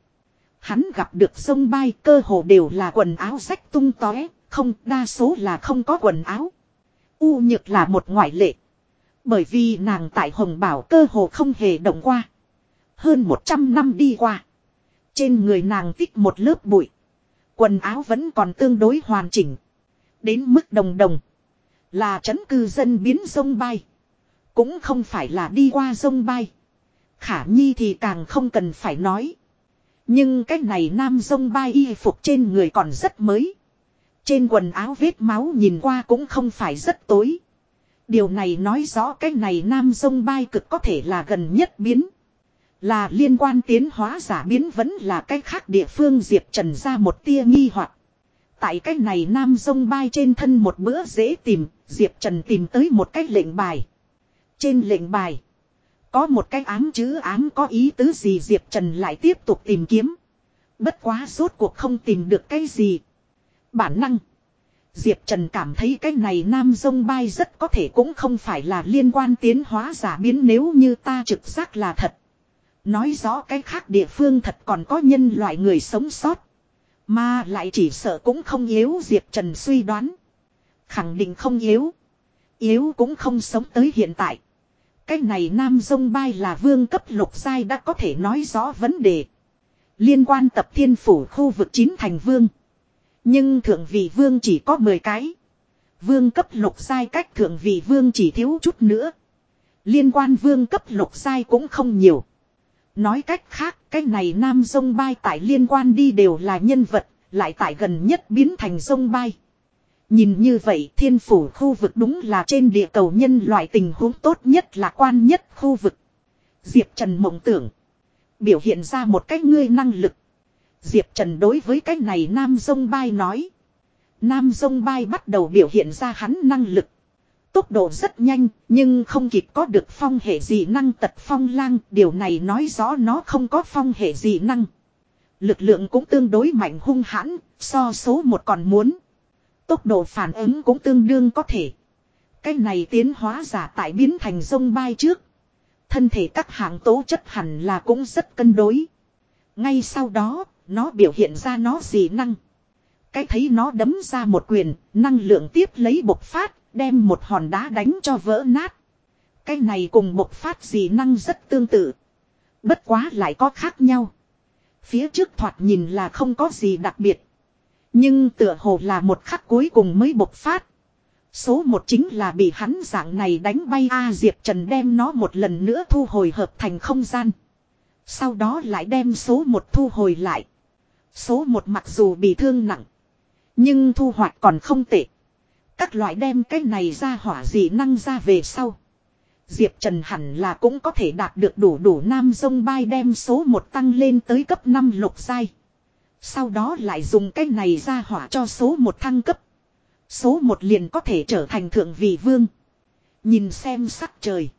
Hắn gặp được sông bay cơ hồ đều là quần áo rách tung tóe, không đa số là không có quần áo. U nhược là một ngoại lệ. Bởi vì nàng tại Hồng Bảo cơ hồ không hề động qua. Hơn 100 năm đi qua. Trên người nàng tích một lớp bụi. Quần áo vẫn còn tương đối hoàn chỉnh. Đến mức đồng đồng. Là trấn cư dân biến sông bay. Cũng không phải là đi qua sông bay. Khả nhi thì càng không cần phải nói. Nhưng cái này nam sông bay y phục trên người còn rất mới. Trên quần áo vết máu nhìn qua cũng không phải rất tối. Điều này nói rõ cái này nam sông bay cực có thể là gần nhất biến. Là liên quan tiến hóa giả biến vẫn là cái khác địa phương Diệp Trần ra một tia nghi hoặc Tại cái này nam sông bay trên thân một bữa dễ tìm, Diệp Trần tìm tới một cái lệnh bài. Trên lệnh bài, có một cái ám chữ ám có ý tứ gì Diệp Trần lại tiếp tục tìm kiếm. Bất quá rốt cuộc không tìm được cái gì. Bản năng. Diệp Trần cảm thấy cái này nam dông bay rất có thể cũng không phải là liên quan tiến hóa giả biến nếu như ta trực giác là thật. Nói rõ cái khác địa phương thật còn có nhân loại người sống sót. Mà lại chỉ sợ cũng không yếu Diệp Trần suy đoán. Khẳng định không yếu. Yếu cũng không sống tới hiện tại. Cái này nam dông bay là vương cấp lục giai đã có thể nói rõ vấn đề. Liên quan tập thiên phủ khu vực chín thành vương. Nhưng thượng vị vương chỉ có 10 cái. Vương cấp lục giai cách thượng vị vương chỉ thiếu chút nữa. Liên quan vương cấp lục giai cũng không nhiều. Nói cách khác, cái này nam sông bay tại liên quan đi đều là nhân vật, lại tại gần nhất biến thành sông bay. Nhìn như vậy thiên phủ khu vực đúng là trên địa cầu nhân loại tình huống tốt nhất là quan nhất khu vực. Diệp Trần mộng tưởng. Biểu hiện ra một cách ngươi năng lực. Diệp Trần đối với cách này Nam Dông Bai nói. Nam Dông Bai bắt đầu biểu hiện ra hắn năng lực. Tốc độ rất nhanh, nhưng không kịp có được phong hệ dị năng tật phong lang, điều này nói rõ nó không có phong hệ dị năng. Lực lượng cũng tương đối mạnh hung hãn, so số một còn muốn. Tốc độ phản ứng cũng tương đương có thể. Cái này tiến hóa giả tại biến thành sông bay trước. Thân thể các hạng tố chất hẳn là cũng rất cân đối. Ngay sau đó, nó biểu hiện ra nó dị năng. Cái thấy nó đấm ra một quyền, năng lượng tiếp lấy bộc phát, Đem một hòn đá đánh cho vỡ nát. Cái này cùng bộc phát dị năng rất tương tự. Bất quá lại có khác nhau. Phía trước thoạt nhìn là không có gì đặc biệt. Nhưng tựa hồ là một khắc cuối cùng mới bộc phát. Số một chính là bị hắn dạng này đánh bay A Diệp Trần đem nó một lần nữa thu hồi hợp thành không gian. Sau đó lại đem số một thu hồi lại. Số một mặc dù bị thương nặng. Nhưng thu hoạch còn không tệ. Các loại đem cái này ra hỏa dị năng ra về sau. Diệp Trần hẳn là cũng có thể đạt được đủ đủ nam sông bay đem số một tăng lên tới cấp 5 lục giai. Sau đó lại dùng cái này ra hỏa cho số một thăng cấp. Số một liền có thể trở thành thượng vị vương. Nhìn xem sắc trời.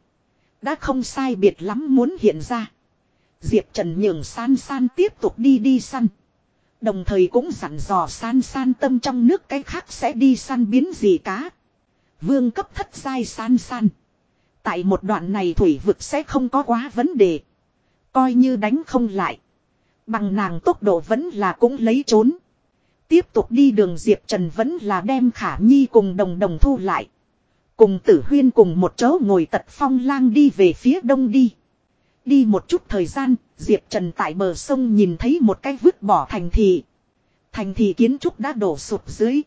Đã không sai biệt lắm muốn hiện ra. Diệp Trần nhường san san tiếp tục đi đi săn. Đồng thời cũng dặn dò san san tâm trong nước cái khác sẽ đi săn biến gì cá. Vương cấp thất sai san san. Tại một đoạn này thủy vực sẽ không có quá vấn đề. Coi như đánh không lại. Bằng nàng tốc độ vẫn là cũng lấy trốn. Tiếp tục đi đường Diệp Trần vẫn là đem khả nhi cùng đồng đồng thu lại. Cùng tử huyên cùng một chỗ ngồi tật phong lang đi về phía đông đi. Đi một chút thời gian, Diệp Trần tại bờ sông nhìn thấy một cái vứt bỏ thành thị. Thành thị kiến trúc đã đổ sụp dưới.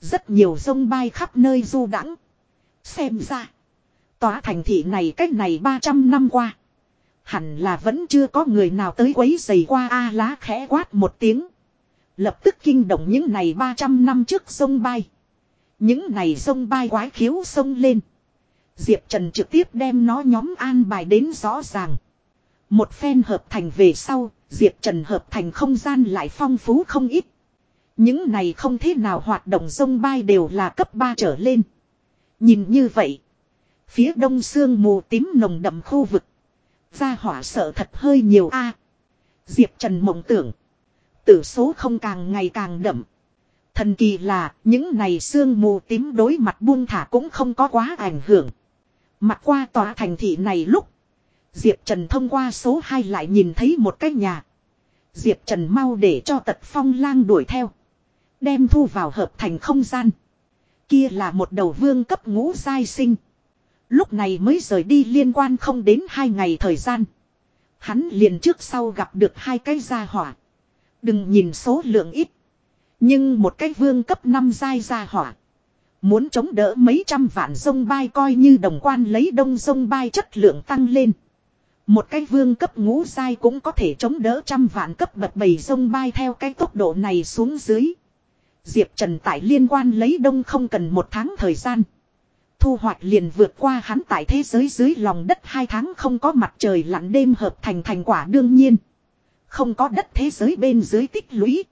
Rất nhiều sông bay khắp nơi du đãng Xem ra. Tòa thành thị này cách này 300 năm qua. Hẳn là vẫn chưa có người nào tới quấy giày qua A lá khẽ quát một tiếng. Lập tức kinh động những này 300 năm trước sông bay. Những này sông bay quái khiếu sông lên. Diệp Trần trực tiếp đem nó nhóm an bài đến rõ ràng. Một phen hợp thành về sau, Diệp Trần hợp thành không gian lại phong phú không ít. Những này không thế nào hoạt động sông bay đều là cấp 3 trở lên. Nhìn như vậy, phía đông sương mù tím nồng đậm khu vực. Gia hỏa sợ thật hơi nhiều a Diệp Trần mộng tưởng. Tử số không càng ngày càng đậm. Thần kỳ là, những này sương mù tím đối mặt buông thả cũng không có quá ảnh hưởng. Mặt qua tòa thành thị này lúc. Diệp Trần thông qua số 2 lại nhìn thấy một cái nhà. Diệp Trần mau để cho tật phong lang đuổi theo. Đem thu vào hợp thành không gian. Kia là một đầu vương cấp ngũ giai sinh. Lúc này mới rời đi liên quan không đến hai ngày thời gian. Hắn liền trước sau gặp được hai cái gia hỏa. Đừng nhìn số lượng ít. Nhưng một cái vương cấp 5 giai gia hỏa. Muốn chống đỡ mấy trăm vạn sông bay coi như đồng quan lấy đông sông bay chất lượng tăng lên. Một cái vương cấp ngũ giai cũng có thể chống đỡ trăm vạn cấp bật bầy sông bay theo cái tốc độ này xuống dưới. Diệp Trần tại liên quan lấy đông không cần một tháng thời gian. Thu hoạch liền vượt qua hắn tại thế giới dưới lòng đất hai tháng không có mặt trời lặn đêm hợp thành thành quả đương nhiên. Không có đất thế giới bên dưới tích lũy.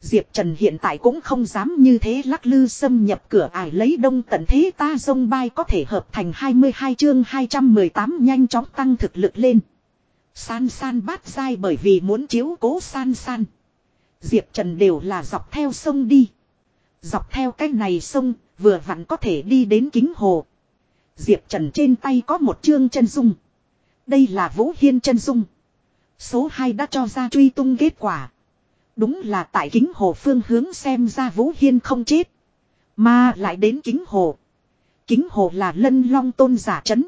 Diệp Trần hiện tại cũng không dám như thế lắc lư xâm nhập cửa ải lấy đông tận thế ta dông bay có thể hợp thành 22 chương 218 nhanh chóng tăng thực lực lên. San san bát dai bởi vì muốn chiếu cố san san. Diệp Trần đều là dọc theo sông đi. Dọc theo cách này sông, vừa vặn có thể đi đến kính hồ. Diệp Trần trên tay có một chương chân dung. Đây là Vũ Hiên chân dung. Số 2 đã cho ra truy tung kết quả. Đúng là tại kính hồ phương hướng xem ra Vũ Hiên không chết. Mà lại đến kính hồ. Kính hồ là lân long tôn giả chấn.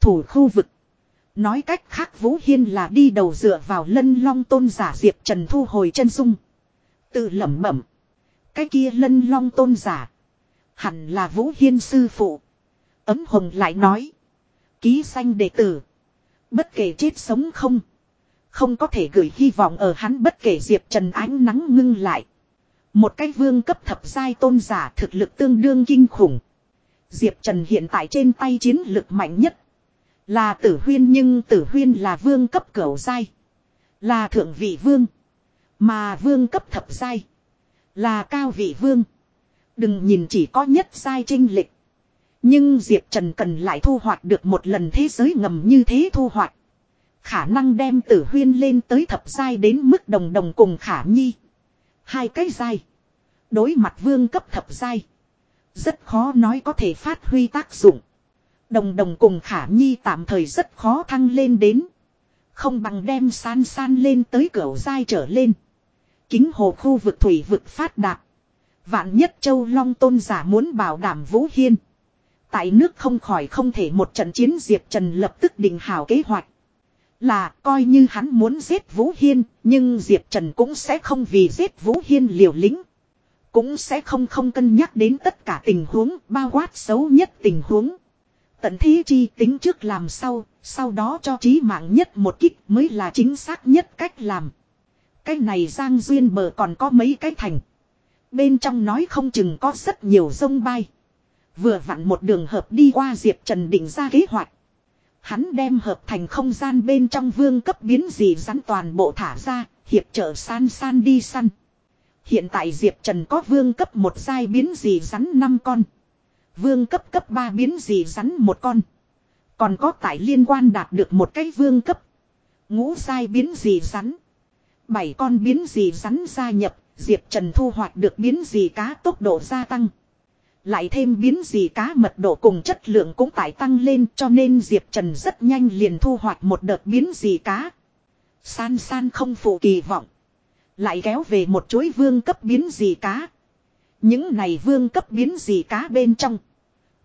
Thủ khu vực. Nói cách khác Vũ Hiên là đi đầu dựa vào lân long tôn giả Diệp Trần thu hồi chân dung. Tự lẩm bẩm. Cái kia lân long tôn giả. Hẳn là Vũ Hiên sư phụ. Ấm hồng lại nói. Ký danh đệ tử. Bất kể chết sống không. Không có thể gửi hy vọng ở hắn, bất kể Diệp Trần ánh nắng ngưng lại. Một cái vương cấp thập giai tôn giả thực lực tương đương kinh khủng. Diệp Trần hiện tại trên tay chiến lực mạnh nhất. Là tử huyên, nhưng tử huyên là vương cấp cửu giai. Là thượng vị vương. Mà vương cấp thập giai. Là cao vị vương. Đừng nhìn chỉ có nhất sai trinh lịch. Nhưng Diệp Trần cần lại thu hoạch được một lần thế giới ngầm như thế thu hoạch. Khả năng đem tử huyên lên tới thập giai đến mức đồng đồng cùng khả nhi. Hai cái giai. Đối mặt vương cấp thập giai. Rất khó nói có thể phát huy tác dụng. Đồng đồng cùng khả nhi tạm thời rất khó thăng lên đến. Không bằng đem san san lên tới cửa giai trở lên. Kính hồ khu vực thủy vực phát đạt. Vạn nhất châu long tôn giả muốn bảo đảm vũ hiên. Tại nước không khỏi không thể một trận chiến Diệp Trần lập tức định hào kế hoạch. Là coi như hắn muốn giết Vũ Hiên, nhưng Diệp Trần cũng sẽ không vì giết Vũ Hiên liều lĩnh. Cũng sẽ không không cân nhắc đến tất cả tình huống, bao quát xấu nhất tình huống. Tận thế chi tính trước làm sau, sau đó cho trí mạng nhất một kích mới là chính xác nhất cách làm. Cái này Giang Duyên bờ còn có mấy cái thành. Bên trong nói không chừng có rất nhiều sông bay. Vừa vặn một đường hợp đi qua Diệp Trần định ra kế hoạch. Hắn đem hợp thành không gian bên trong vương cấp biến dị rắn toàn bộ thả ra, hiệp trợ san san đi săn. Hiện tại Diệp Trần có vương cấp một giai biến dị rắn 5 con. Vương cấp cấp 3 biến dị rắn một con. Còn có tải liên quan đạt được một cái vương cấp. Ngũ giai biến dị rắn. Bảy con biến dị rắn gia nhập, Diệp Trần thu hoạch được biến dị cá tốc độ gia tăng. Lại thêm biến dị cá mật độ cùng chất lượng cũng tải tăng lên cho nên Diệp Trần rất nhanh liền thu hoạch một đợt biến dị cá. San san không phụ kỳ vọng. Lại kéo về một chuỗi vương cấp biến dị cá. Những này vương cấp biến dị cá bên trong.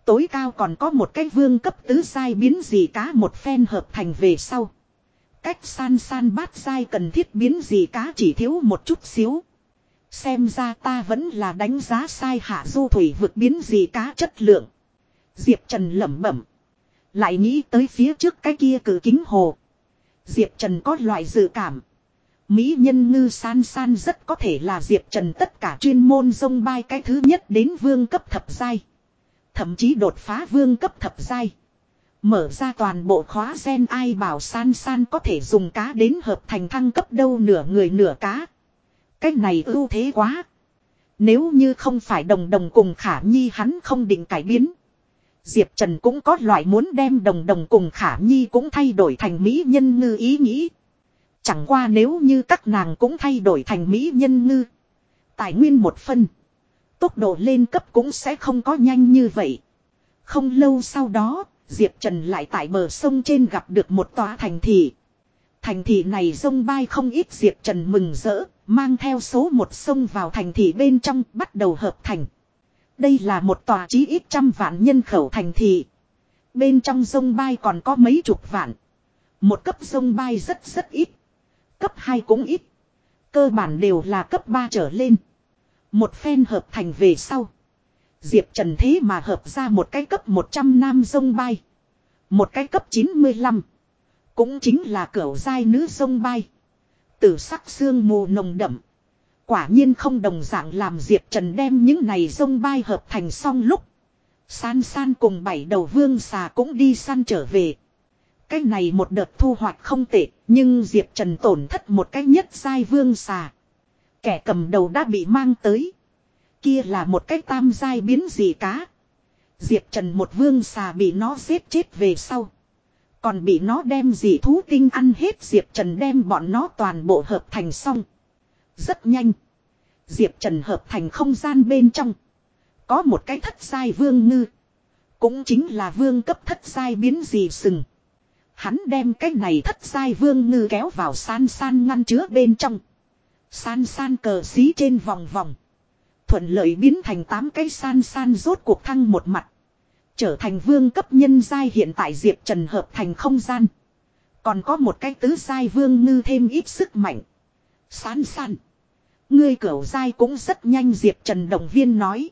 Tối cao còn có một cái vương cấp tứ sai biến dị cá một phen hợp thành về sau. Cách san san bát sai cần thiết biến dị cá chỉ thiếu một chút xíu. Xem ra ta vẫn là đánh giá sai hạ du thủy vượt biến gì cá chất lượng. Diệp Trần lẩm bẩm. Lại nghĩ tới phía trước cái kia cử kính hồ. Diệp Trần có loại dự cảm. Mỹ nhân ngư san san rất có thể là Diệp Trần tất cả chuyên môn sông bay cái thứ nhất đến vương cấp thập giai. Thậm chí đột phá vương cấp thập giai. Mở ra toàn bộ khóa gen ai bảo san san có thể dùng cá đến hợp thành thăng cấp đâu nửa người nửa cá. Cái này ưu thế quá. Nếu như không phải đồng đồng cùng khả nhi hắn không định cải biến. Diệp Trần cũng có loại muốn đem đồng đồng cùng khả nhi cũng thay đổi thành mỹ nhân ngư ý nghĩ. Chẳng qua nếu như các nàng cũng thay đổi thành mỹ nhân ngư. Tài nguyên một phân. Tốc độ lên cấp cũng sẽ không có nhanh như vậy. Không lâu sau đó, Diệp Trần lại tại bờ sông trên gặp được một tòa thành thị. Thành thị này sông bay không ít Diệp Trần mừng rỡ, mang theo số một sông vào thành thị bên trong, bắt đầu hợp thành. Đây là một tòa chí ít trăm vạn nhân khẩu thành thị. Bên trong sông bay còn có mấy chục vạn. Một cấp sông bay rất rất ít. Cấp 2 cũng ít. Cơ bản đều là cấp 3 trở lên. Một phen hợp thành về sau. Diệp Trần thế mà hợp ra một cái cấp 100 nam sông bay. Một cái cấp 95. Cũng chính là cửa giai nữ sông bay. Tử sắc xương mù nồng đậm. Quả nhiên không đồng dạng làm Diệp Trần đem những này sông bay hợp thành xong lúc. San san cùng bảy đầu vương xà cũng đi săn trở về. Cái này một đợt thu hoạch không tệ, nhưng Diệp Trần tổn thất một cái nhất sai vương xà. Kẻ cầm đầu đã bị mang tới. Kia là một cái tam giai biến dị cá. Diệp Trần một vương xà bị nó giết chết về sau. Còn bị nó đem dị thú tinh ăn hết, Diệp Trần đem bọn nó toàn bộ hợp thành xong. Rất nhanh. Diệp Trần hợp thành không gian bên trong. Có một cái thất sai vương ngư. Cũng chính là vương cấp thất sai biến dị sừng. Hắn đem cái này thất sai vương ngư kéo vào san san ngăn chứa bên trong. San san cờ xí trên vòng vòng. Thuận lợi biến thành tám cái san san rốt cuộc thăng một mặt. Trở thành vương cấp nhân giai hiện tại Diệp Trần hợp thành không gian. Còn có một cái tứ giai vương ngư thêm ít sức mạnh. San san. Ngươi cửu giai cũng rất nhanh Diệp Trần động viên nói.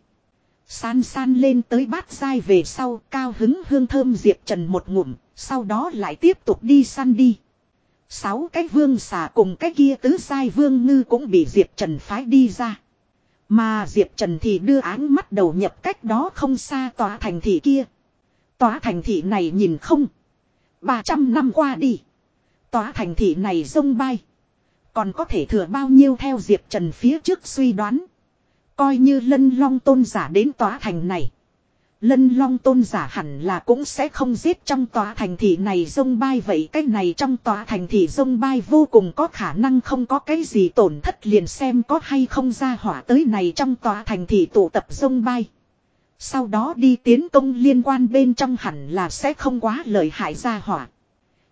San san lên tới bát giai về sau cao hứng hương thơm Diệp Trần một ngụm, sau đó lại tiếp tục đi săn đi. Sáu cái vương xà cùng cái kia tứ giai vương ngư cũng bị Diệp Trần phái đi ra. Mà Diệp Trần thì đưa áng mắt đầu nhập cách đó không xa tòa thành thị kia. Tòa thành thị này nhìn không. 300 năm qua đi. Tòa thành thị này rông bay. Còn có thể thừa bao nhiêu theo Diệp Trần phía trước suy đoán. Coi như lân long tôn giả đến tòa thành này. Lân long tôn giả hẳn là cũng sẽ không giết trong tòa thành thị này dông bay vậy cái này trong tòa thành thị dông bay vô cùng có khả năng không có cái gì tổn thất liền xem có hay không ra hỏa tới này trong tòa thành thị tụ tập dông bay. Sau đó đi tiến công liên quan bên trong hẳn là sẽ không quá lợi hại ra hỏa.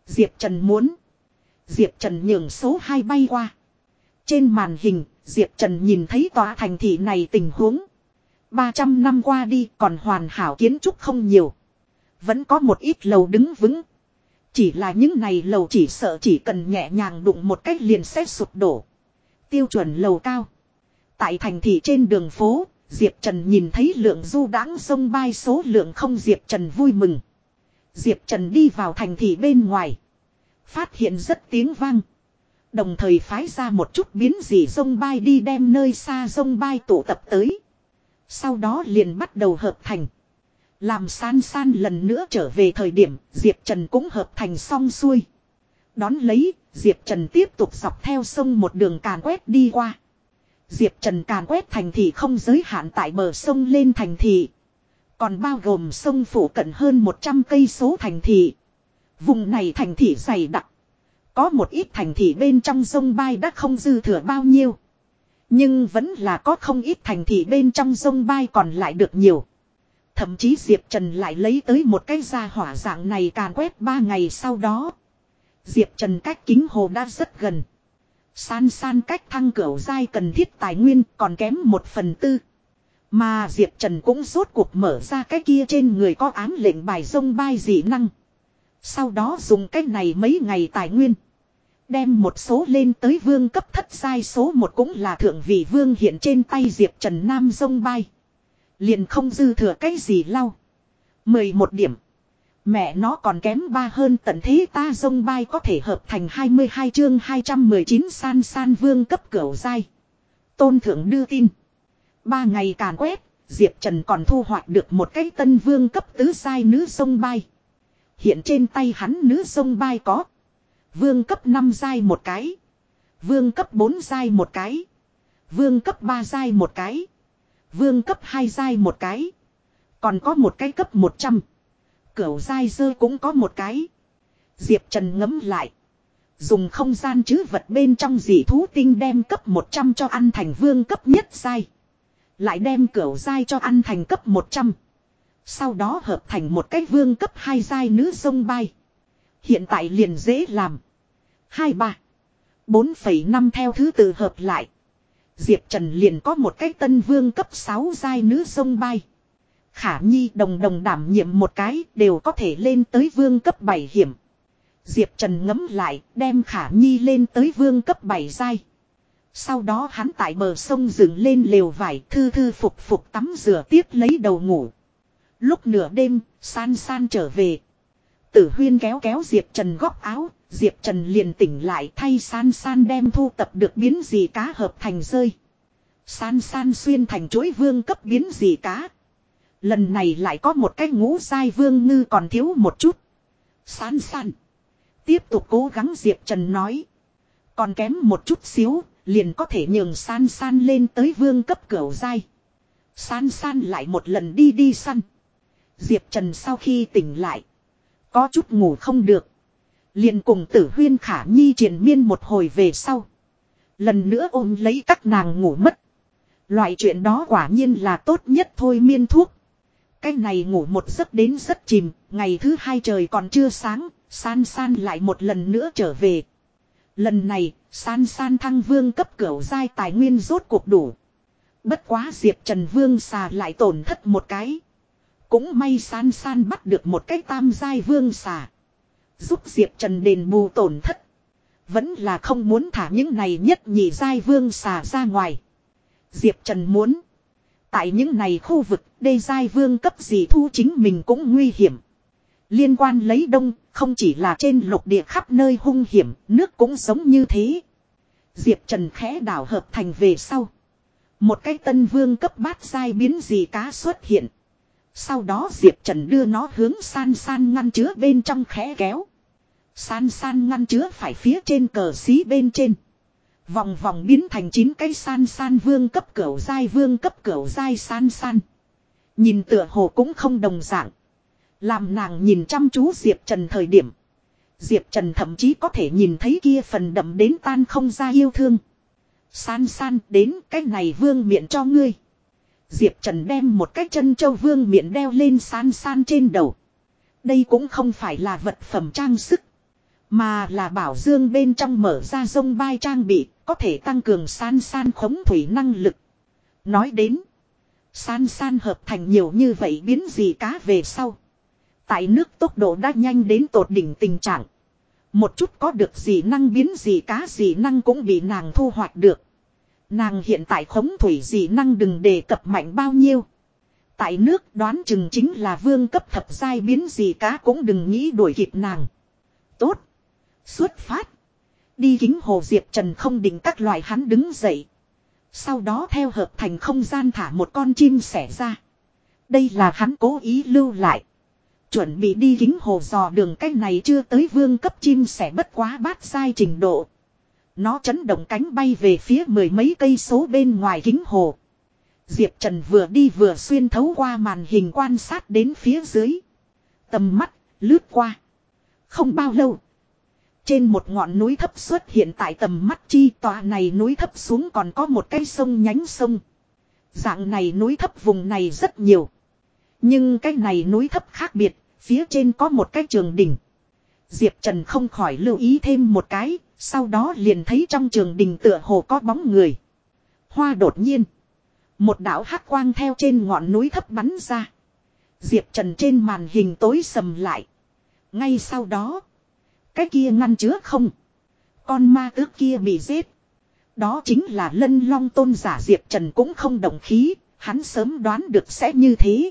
Diệp Trần muốn. Diệp Trần nhường số 2 bay qua. Trên màn hình, Diệp Trần nhìn thấy tòa thành thị này tình huống. 300 năm qua đi còn hoàn hảo kiến trúc không nhiều. Vẫn có một ít lầu đứng vững. Chỉ là những này lầu chỉ sợ chỉ cần nhẹ nhàng đụng một cách liền sẽ sụp đổ. Tiêu chuẩn lầu cao. Tại thành thị trên đường phố, Diệp Trần nhìn thấy lượng du đãng sông bay số lượng không Diệp Trần vui mừng. Diệp Trần đi vào thành thị bên ngoài. Phát hiện rất tiếng vang. Đồng thời phái ra một chút biến dị sông bay đi đem nơi xa sông bay tụ tập tới. Sau đó liền bắt đầu hợp thành. Làm san san lần nữa trở về thời điểm Diệp Trần cũng hợp thành xong xuôi. Đón lấy, Diệp Trần tiếp tục dọc theo sông một đường càn quét đi qua. Diệp Trần càn quét thành thị không giới hạn tại bờ sông lên thành thị. Còn bao gồm sông phủ cận hơn 100 cây số thành thị. Vùng này thành thị dày đặc. Có một ít thành thị bên trong sông bay đã không dư thừa bao nhiêu. Nhưng vẫn là có không ít thành thị bên trong sông bay còn lại được nhiều. Thậm chí Diệp Trần lại lấy tới một cái gia hỏa dạng này càn quét ba ngày sau đó. Diệp Trần cách kính hồ đã rất gần. San san cách thăng cửu dai cần thiết tài nguyên còn kém một phần tư. Mà Diệp Trần cũng rốt cuộc mở ra cái kia trên người có án lệnh bài sông bay dị năng. Sau đó dùng cách này mấy ngày tài nguyên. Đem một số lên tới vương cấp thất sai số một cũng là thượng vị vương hiện trên tay Diệp Trần Nam dông bay. Liền không dư thừa cái gì lau. mười một điểm. Mẹ nó còn kém ba hơn tận thế ta dông bay có thể hợp thành 22 chương 219 san san vương cấp cửu dai. Tôn thượng đưa tin. Ba ngày càn quét, Diệp Trần còn thu hoạch được một cái tân vương cấp tứ sai nữ sông bay. Hiện trên tay hắn nữ sông bay có. Vương cấp 5 giai một cái. Vương cấp 4 giai một cái. Vương cấp 3 giai một cái. Vương cấp 2 giai một cái. Còn có một cái cấp 100. Cửu giai dơ cũng có một cái. Diệp Trần ngấm lại. Dùng không gian chứ vật bên trong dị thú tinh đem cấp 100 cho ăn thành vương cấp nhất giai. Lại đem cửu giai cho ăn thành cấp 100. Sau đó hợp thành một cái vương cấp 2 giai nữ sông bay. Hiện tại liền dễ làm. 2 3 4,5 theo thứ tự hợp lại. Diệp Trần liền có một cái tân vương cấp 6 giai nữ sông bay. Khả Nhi đồng đồng đảm nhiệm một cái đều có thể lên tới vương cấp 7 hiểm. Diệp Trần ngấm lại, đem khả nhi lên tới vương cấp 7 giai. Sau đó hắn tại bờ sông dựng lên lều vải thư thư phục phục tắm rửa tiếp lấy đầu ngủ. Lúc nửa đêm, san san trở về. Tử huyên kéo kéo Diệp Trần góc áo, Diệp Trần liền tỉnh lại thay san san đem thu tập được biến gì cá hợp thành rơi. San san xuyên thành chuỗi vương cấp biến gì cá. Lần này lại có một cái ngũ sai vương ngư còn thiếu một chút. San san. Tiếp tục cố gắng Diệp Trần nói. Còn kém một chút xíu, liền có thể nhường san san lên tới vương cấp cửu dai. San san lại một lần đi đi săn. Diệp Trần sau khi tỉnh lại. Có chút ngủ không được. Liền cùng tử huyên khả nhi triền miên một hồi về sau. Lần nữa ôm lấy các nàng ngủ mất. Loại chuyện đó quả nhiên là tốt nhất thôi miên thuốc. Cái này ngủ một giấc đến rất chìm, ngày thứ hai trời còn chưa sáng, san san lại một lần nữa trở về. Lần này, san san thăng vương cấp cửu giai tài nguyên rốt cuộc đủ. Bất quá Diệp Trần Vương xà lại tổn thất một cái. Cũng may san san bắt được một cái tam giai vương xà. Giúp Diệp Trần đền bù tổn thất. Vẫn là không muốn thả những này nhất nhị giai vương xà ra ngoài. Diệp Trần muốn. Tại những này khu vực, đê giai vương cấp gì thu chính mình cũng nguy hiểm. Liên quan lấy đông, không chỉ là trên lục địa khắp nơi hung hiểm, nước cũng giống như thế. Diệp Trần khẽ đảo hợp thành về sau. Một cái tân vương cấp bát giai biến gì cá xuất hiện. Sau đó Diệp Trần đưa nó hướng san san ngăn chứa bên trong khẽ kéo. San san ngăn chứa phải phía trên cờ xí bên trên. Vòng vòng biến thành chín cái san san vương cấp cửu giai vương cấp cửu giai san san. Nhìn tựa hồ cũng không đồng dạng. Làm nàng nhìn chăm chú Diệp Trần thời điểm. Diệp Trần thậm chí có thể nhìn thấy kia phần đậm đến tan không ra yêu thương. San san đến cái này vương miệng cho ngươi. Diệp Trần đem một cái chân châu vương miệng đeo lên san san trên đầu. Đây cũng không phải là vật phẩm trang sức. Mà là bảo dương bên trong mở ra sông bay trang bị, có thể tăng cường san san khống thủy năng lực. Nói đến, san san hợp thành nhiều như vậy biến gì cá về sau. Tại nước tốc độ đã nhanh đến tột đỉnh tình trạng. Một chút có được gì năng biến gì cá gì năng cũng bị nàng thu hoạch được. Nàng hiện tại khống thủy gì năng đừng đề cập mạnh bao nhiêu. Tại nước đoán chừng chính là vương cấp thập giai biến gì cá cũng đừng nghĩ đuổi kịp nàng. Tốt. Xuất phát. Đi kính hồ Diệp Trần không định các loài hắn đứng dậy. Sau đó theo hợp thành không gian thả một con chim sẻ ra. Đây là hắn cố ý lưu lại. Chuẩn bị đi kính hồ dò đường cách này chưa tới vương cấp chim sẻ bất quá bát sai trình độ. Nó chấn động cánh bay về phía mười mấy cây số bên ngoài kính hồ. Diệp Trần vừa đi vừa xuyên thấu qua màn hình quan sát đến phía dưới. Tầm mắt, lướt qua. Không bao lâu. Trên một ngọn núi thấp xuất hiện tại tầm mắt chi tòa này núi thấp xuống còn có một cây sông nhánh sông. Dạng này núi thấp vùng này rất nhiều. Nhưng cái này núi thấp khác biệt, phía trên có một cái trường đỉnh. Diệp Trần không khỏi lưu ý thêm một cái, sau đó liền thấy trong trường đình tựa hồ có bóng người. Hoa đột nhiên. Một đạo hắc quang theo trên ngọn núi thấp bắn ra. Diệp Trần trên màn hình tối sầm lại. Ngay sau đó. Cái kia ngăn chứa không. Con ma tước kia bị giết. Đó chính là lân long tôn giả Diệp Trần cũng không đồng khí. Hắn sớm đoán được sẽ như thế.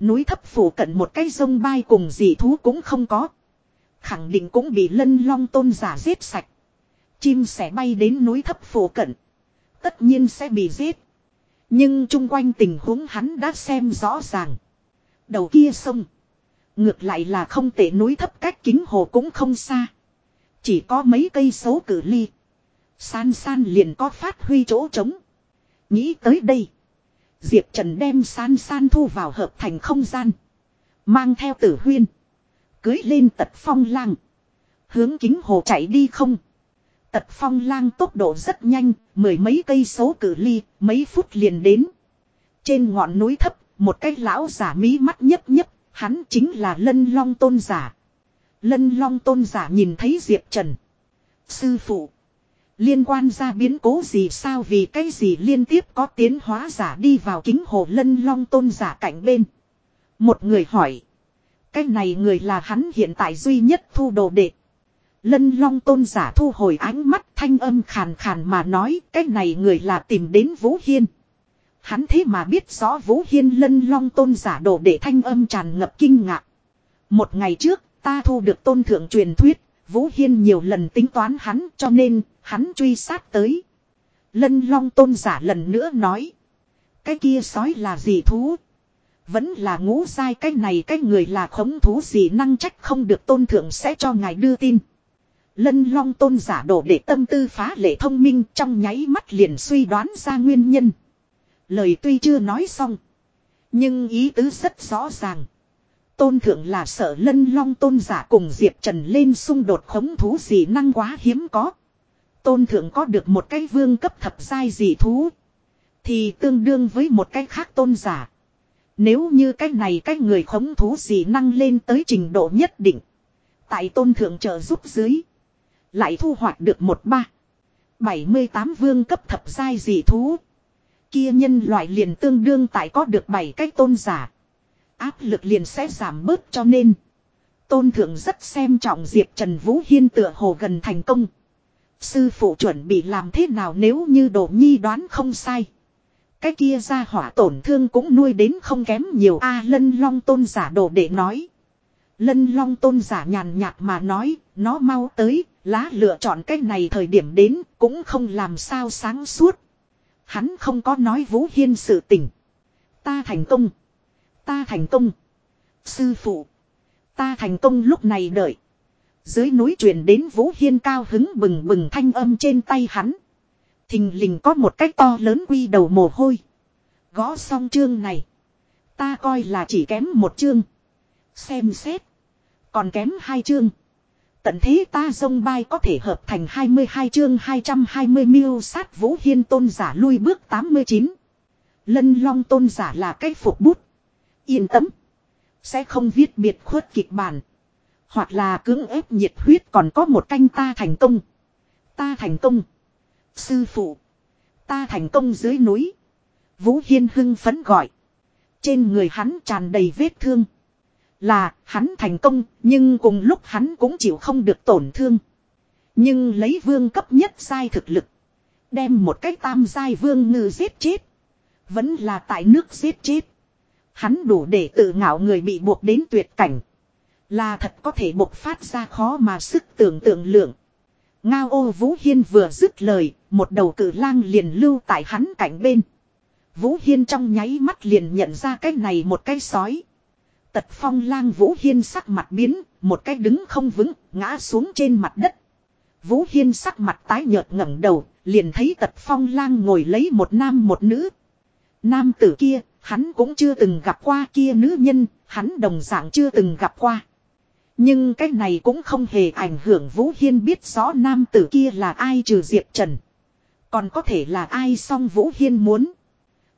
Núi thấp phủ cận một cái sông bay cùng dị thú cũng không có. Khẳng định cũng bị lân long tôn giả giết sạch. Chim sẽ bay đến núi thấp phổ cận. Tất nhiên sẽ bị giết. Nhưng chung quanh tình huống hắn đã xem rõ ràng. Đầu kia sông. Ngược lại là không tệ núi thấp cách kính hồ cũng không xa. Chỉ có mấy cây số cử ly. San san liền có phát huy chỗ trống. Nghĩ tới đây. Diệp Trần đem san san thu vào hợp thành không gian. Mang theo tử huyên. Cưới lên tật phong lang. Hướng kính hồ chạy đi không. Tật phong lang tốc độ rất nhanh. Mười mấy cây số cử ly. Mấy phút liền đến. Trên ngọn núi thấp. Một cái lão giả mí mắt nhấp nhấp, Hắn chính là lân long tôn giả. Lân long tôn giả nhìn thấy Diệp Trần. Sư phụ. Liên quan ra biến cố gì sao vì cái gì liên tiếp có tiến hóa giả đi vào kính hồ lân long tôn giả cạnh bên. Một người hỏi. Cái này người là hắn hiện tại duy nhất thu đồ đệ. Lân long tôn giả thu hồi ánh mắt thanh âm khàn khàn mà nói cái này người là tìm đến Vũ Hiên. Hắn thế mà biết rõ Vũ Hiên lân long tôn giả đồ đệ thanh âm tràn ngập kinh ngạc. Một ngày trước ta thu được tôn thượng truyền thuyết, Vũ Hiên nhiều lần tính toán hắn cho nên hắn truy sát tới. Lân long tôn giả lần nữa nói. Cái kia sói là gì thú? Vẫn là ngũ sai, cái này cái người là khống thú gì, năng trách không được tôn thượng sẽ cho ngài đưa tin. Lân long tôn giả đổ để tâm tư phá lệ thông minh, trong nháy mắt liền suy đoán ra nguyên nhân. Lời tuy chưa nói xong. Nhưng ý tứ rất rõ ràng. Tôn thượng là sợ lân long tôn giả cùng Diệp Trần lên xung đột khống thú gì, năng quá hiếm có. Tôn thượng có được một cái vương cấp thập giai dị thú. Thì tương đương với một cái khác tôn giả. Nếu như cái này cái người khống thú gì năng lên tới trình độ nhất định. Tại tôn thượng trợ giúp dưới. Lại thu hoạch được một ba. 78 vương cấp thập giai dị thú. Kia nhân loại liền tương đương tại có được 7 cái tôn giả. Áp lực liền sẽ giảm bớt cho nên. Tôn thượng rất xem trọng Diệp Trần Vũ Hiên tựa hồ gần thành công. Sư phụ chuẩn bị làm thế nào nếu như đổ Nhi đoán không sai. Cái kia ra hỏa tổn thương cũng nuôi đến không kém nhiều a lân long tôn giả đồ để nói. Lân long tôn giả nhàn nhạt mà nói, nó mau tới, lá lựa chọn cái này thời điểm đến, cũng không làm sao sáng suốt. Hắn không có nói Vũ Hiên sự tình. Ta thành công. Ta thành công. Sư phụ. Ta thành công lúc này đợi. Dưới núi truyền đến Vũ Hiên cao hứng bừng bừng thanh âm trên tay hắn. Thình lình có một cách to lớn quy đầu mồ hôi. Gõ xong chương này. Ta coi là chỉ kém một chương. Xem xét. Còn kém hai chương. Tận thế ta dông bay có thể hợp thành 22 chương 220 miêu sát vũ hiên tôn giả lui bước 89. Lân long tôn giả là cái phục bút. Yên tâm. Sẽ không viết biệt khuất kịch bản. Hoặc là cưỡng ép nhiệt huyết còn có một canh ta thành công. Ta thành công. Sư phụ. Ta thành công dưới núi. Vũ Hiên hưng phấn gọi. Trên người hắn tràn đầy vết thương. Là, hắn thành công, nhưng cùng lúc hắn cũng chịu không được tổn thương. Nhưng lấy vương cấp nhất sai thực lực. Đem một cái tam giai vương ngư giết chết. Vẫn là tại nước giết chết. Hắn đủ để tự ngạo người bị buộc đến tuyệt cảnh. Là thật có thể bộc phát ra khó mà sức tưởng tượng lượng. Ngao ô Vũ Hiên vừa dứt lời, một đầu cử lang liền lưu tại hắn cạnh bên. Vũ Hiên trong nháy mắt liền nhận ra cái này một cái sói. Tật phong lang Vũ Hiên sắc mặt biến, một cái đứng không vững, ngã xuống trên mặt đất. Vũ Hiên sắc mặt tái nhợt ngẩng đầu, liền thấy tật phong lang ngồi lấy một nam một nữ. Nam tử kia, hắn cũng chưa từng gặp qua kia nữ nhân, hắn đồng dạng chưa từng gặp qua. Nhưng cái này cũng không hề ảnh hưởng Vũ Hiên biết rõ nam tử kia là ai trừ Diệp Trần. Còn có thể là ai song Vũ Hiên muốn.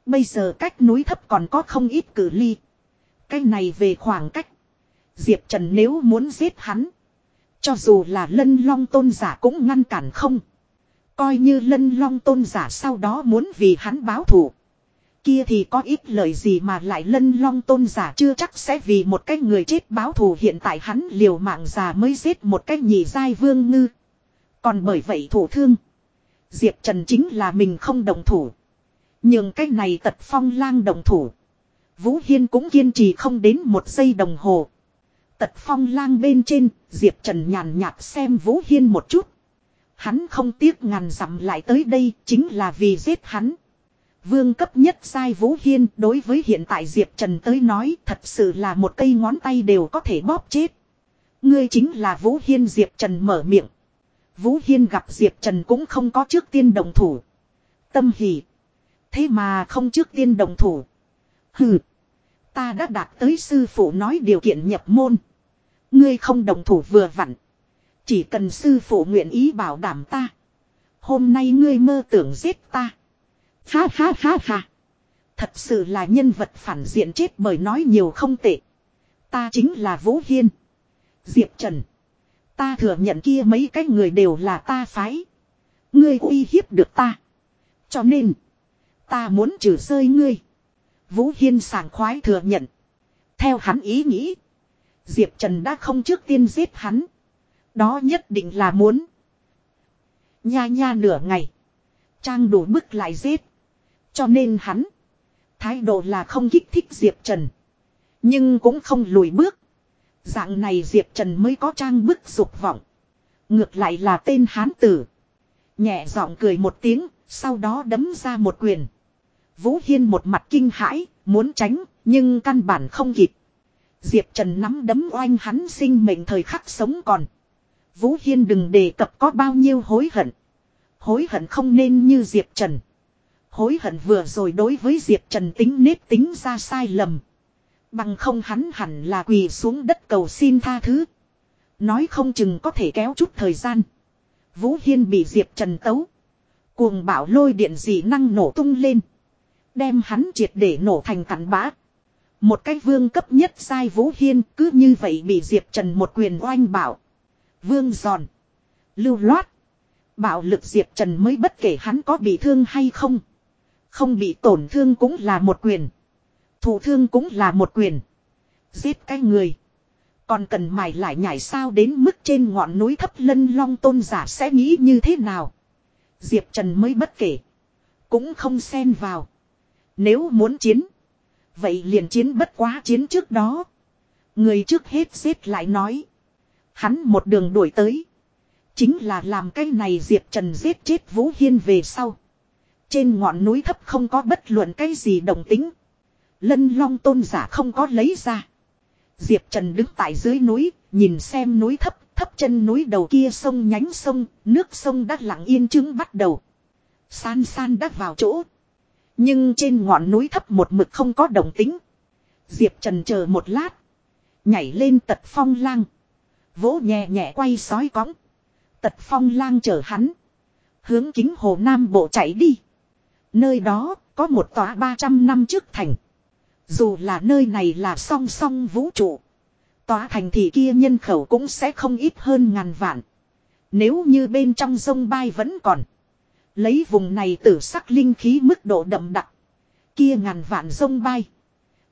Bây giờ cách núi thấp còn có không ít cử ly. Cái này về khoảng cách. Diệp Trần nếu muốn giết hắn. Cho dù là lân long tôn giả cũng ngăn cản không. Coi như lân long tôn giả sau đó muốn vì hắn báo thù kia thì có ít lời gì mà lại lân long tôn giả chưa chắc sẽ vì một cái người chết báo thù hiện tại hắn liều mạng già mới giết một cái nhị giai vương ngư. Còn bởi vậy thủ thương. Diệp Trần chính là mình không đồng thủ. Nhưng cái này tật phong lang đồng thủ. Vũ Hiên cũng kiên trì không đến một giây đồng hồ. Tật phong lang bên trên, Diệp Trần nhàn nhạt xem Vũ Hiên một chút. Hắn không tiếc ngàn dặm lại tới đây chính là vì giết hắn. Vương cấp nhất sai Vũ Hiên đối với hiện tại Diệp Trần tới nói thật sự là một cây ngón tay đều có thể bóp chết. Ngươi chính là Vũ Hiên Diệp Trần mở miệng. Vũ Hiên gặp Diệp Trần cũng không có trước tiên đồng thủ. Tâm hỉ. Thế mà không trước tiên đồng thủ. Hừ. Ta đã đạt tới sư phụ nói điều kiện nhập môn. Ngươi không đồng thủ vừa vặn. Chỉ cần sư phụ nguyện ý bảo đảm ta. Hôm nay ngươi mơ tưởng giết ta. Ha ha ha ha. Thật sự là nhân vật phản diện chết bởi nói nhiều không tệ. Ta chính là Vũ Hiên. Diệp Trần. Ta thừa nhận kia mấy cái người đều là ta phái. Ngươi uy hiếp được ta. Cho nên. Ta muốn trừ rơi ngươi. Vũ Hiên sảng khoái thừa nhận. Theo hắn ý nghĩ. Diệp Trần đã không trước tiên giết hắn. Đó nhất định là muốn. Nha nha nửa ngày. Trang đủ bức lại giết. Cho nên hắn. Thái độ là không kích thích Diệp Trần. Nhưng cũng không lùi bước. Dạng này Diệp Trần mới có trang bức dục vọng. Ngược lại là tên hán tử. Nhẹ giọng cười một tiếng, sau đó đấm ra một quyền. Vũ Hiên một mặt kinh hãi, muốn tránh, nhưng căn bản không kịp. Diệp Trần nắm đấm oanh hắn sinh mệnh thời khắc sống còn. Vũ Hiên đừng đề cập có bao nhiêu hối hận. Hối hận không nên như Diệp Trần. Hối hận vừa rồi đối với Diệp Trần tính nết tính ra sai lầm. Bằng không hắn hẳn là quỳ xuống đất cầu xin tha thứ. Nói không chừng có thể kéo chút thời gian. Vũ Hiên bị Diệp Trần tấu. Cuồng bảo lôi điện dị năng nổ tung lên. Đem hắn triệt để nổ thành cặn bã. Một cái vương cấp nhất sai Vũ Hiên cứ như vậy bị Diệp Trần một quyền oanh bảo. Vương giòn. Lưu loát. Bạo lực Diệp Trần mới bất kể hắn có bị thương hay không. Không bị tổn thương cũng là một quyền. Thủ thương cũng là một quyền. Giết cái người. Còn cần mài lại nhảy sao đến mức trên ngọn núi thấp lân long tôn giả sẽ nghĩ như thế nào. Diệp Trần mới bất kể. Cũng không xen vào. Nếu muốn chiến. Vậy liền chiến bất quá chiến trước đó. Người trước hết xếp lại nói. Hắn một đường đuổi tới. Chính là làm cái này Diệp Trần giết chết Vũ Hiên về sau. Trên ngọn núi thấp không có bất luận cái gì đồng tính. Lân long tôn giả không có lấy ra. Diệp Trần đứng tại dưới núi, nhìn xem núi thấp, thấp chân núi đầu kia sông nhánh sông, nước sông đã lặng yên chứng bắt đầu. San san đã vào chỗ. Nhưng trên ngọn núi thấp một mực không có đồng tính. Diệp Trần chờ một lát. Nhảy lên tật phong lang. Vỗ nhẹ nhẹ quay sói cõng. Tật phong lang chở hắn. Hướng kính hồ Nam Bộ chạy đi. Nơi đó, có một tòa 300 năm trước thành. Dù là nơi này là song song vũ trụ. Tòa thành thị kia nhân khẩu cũng sẽ không ít hơn ngàn vạn. Nếu như bên trong sông bay vẫn còn. Lấy vùng này tử sắc linh khí mức độ đậm đặc. Kia ngàn vạn sông bay.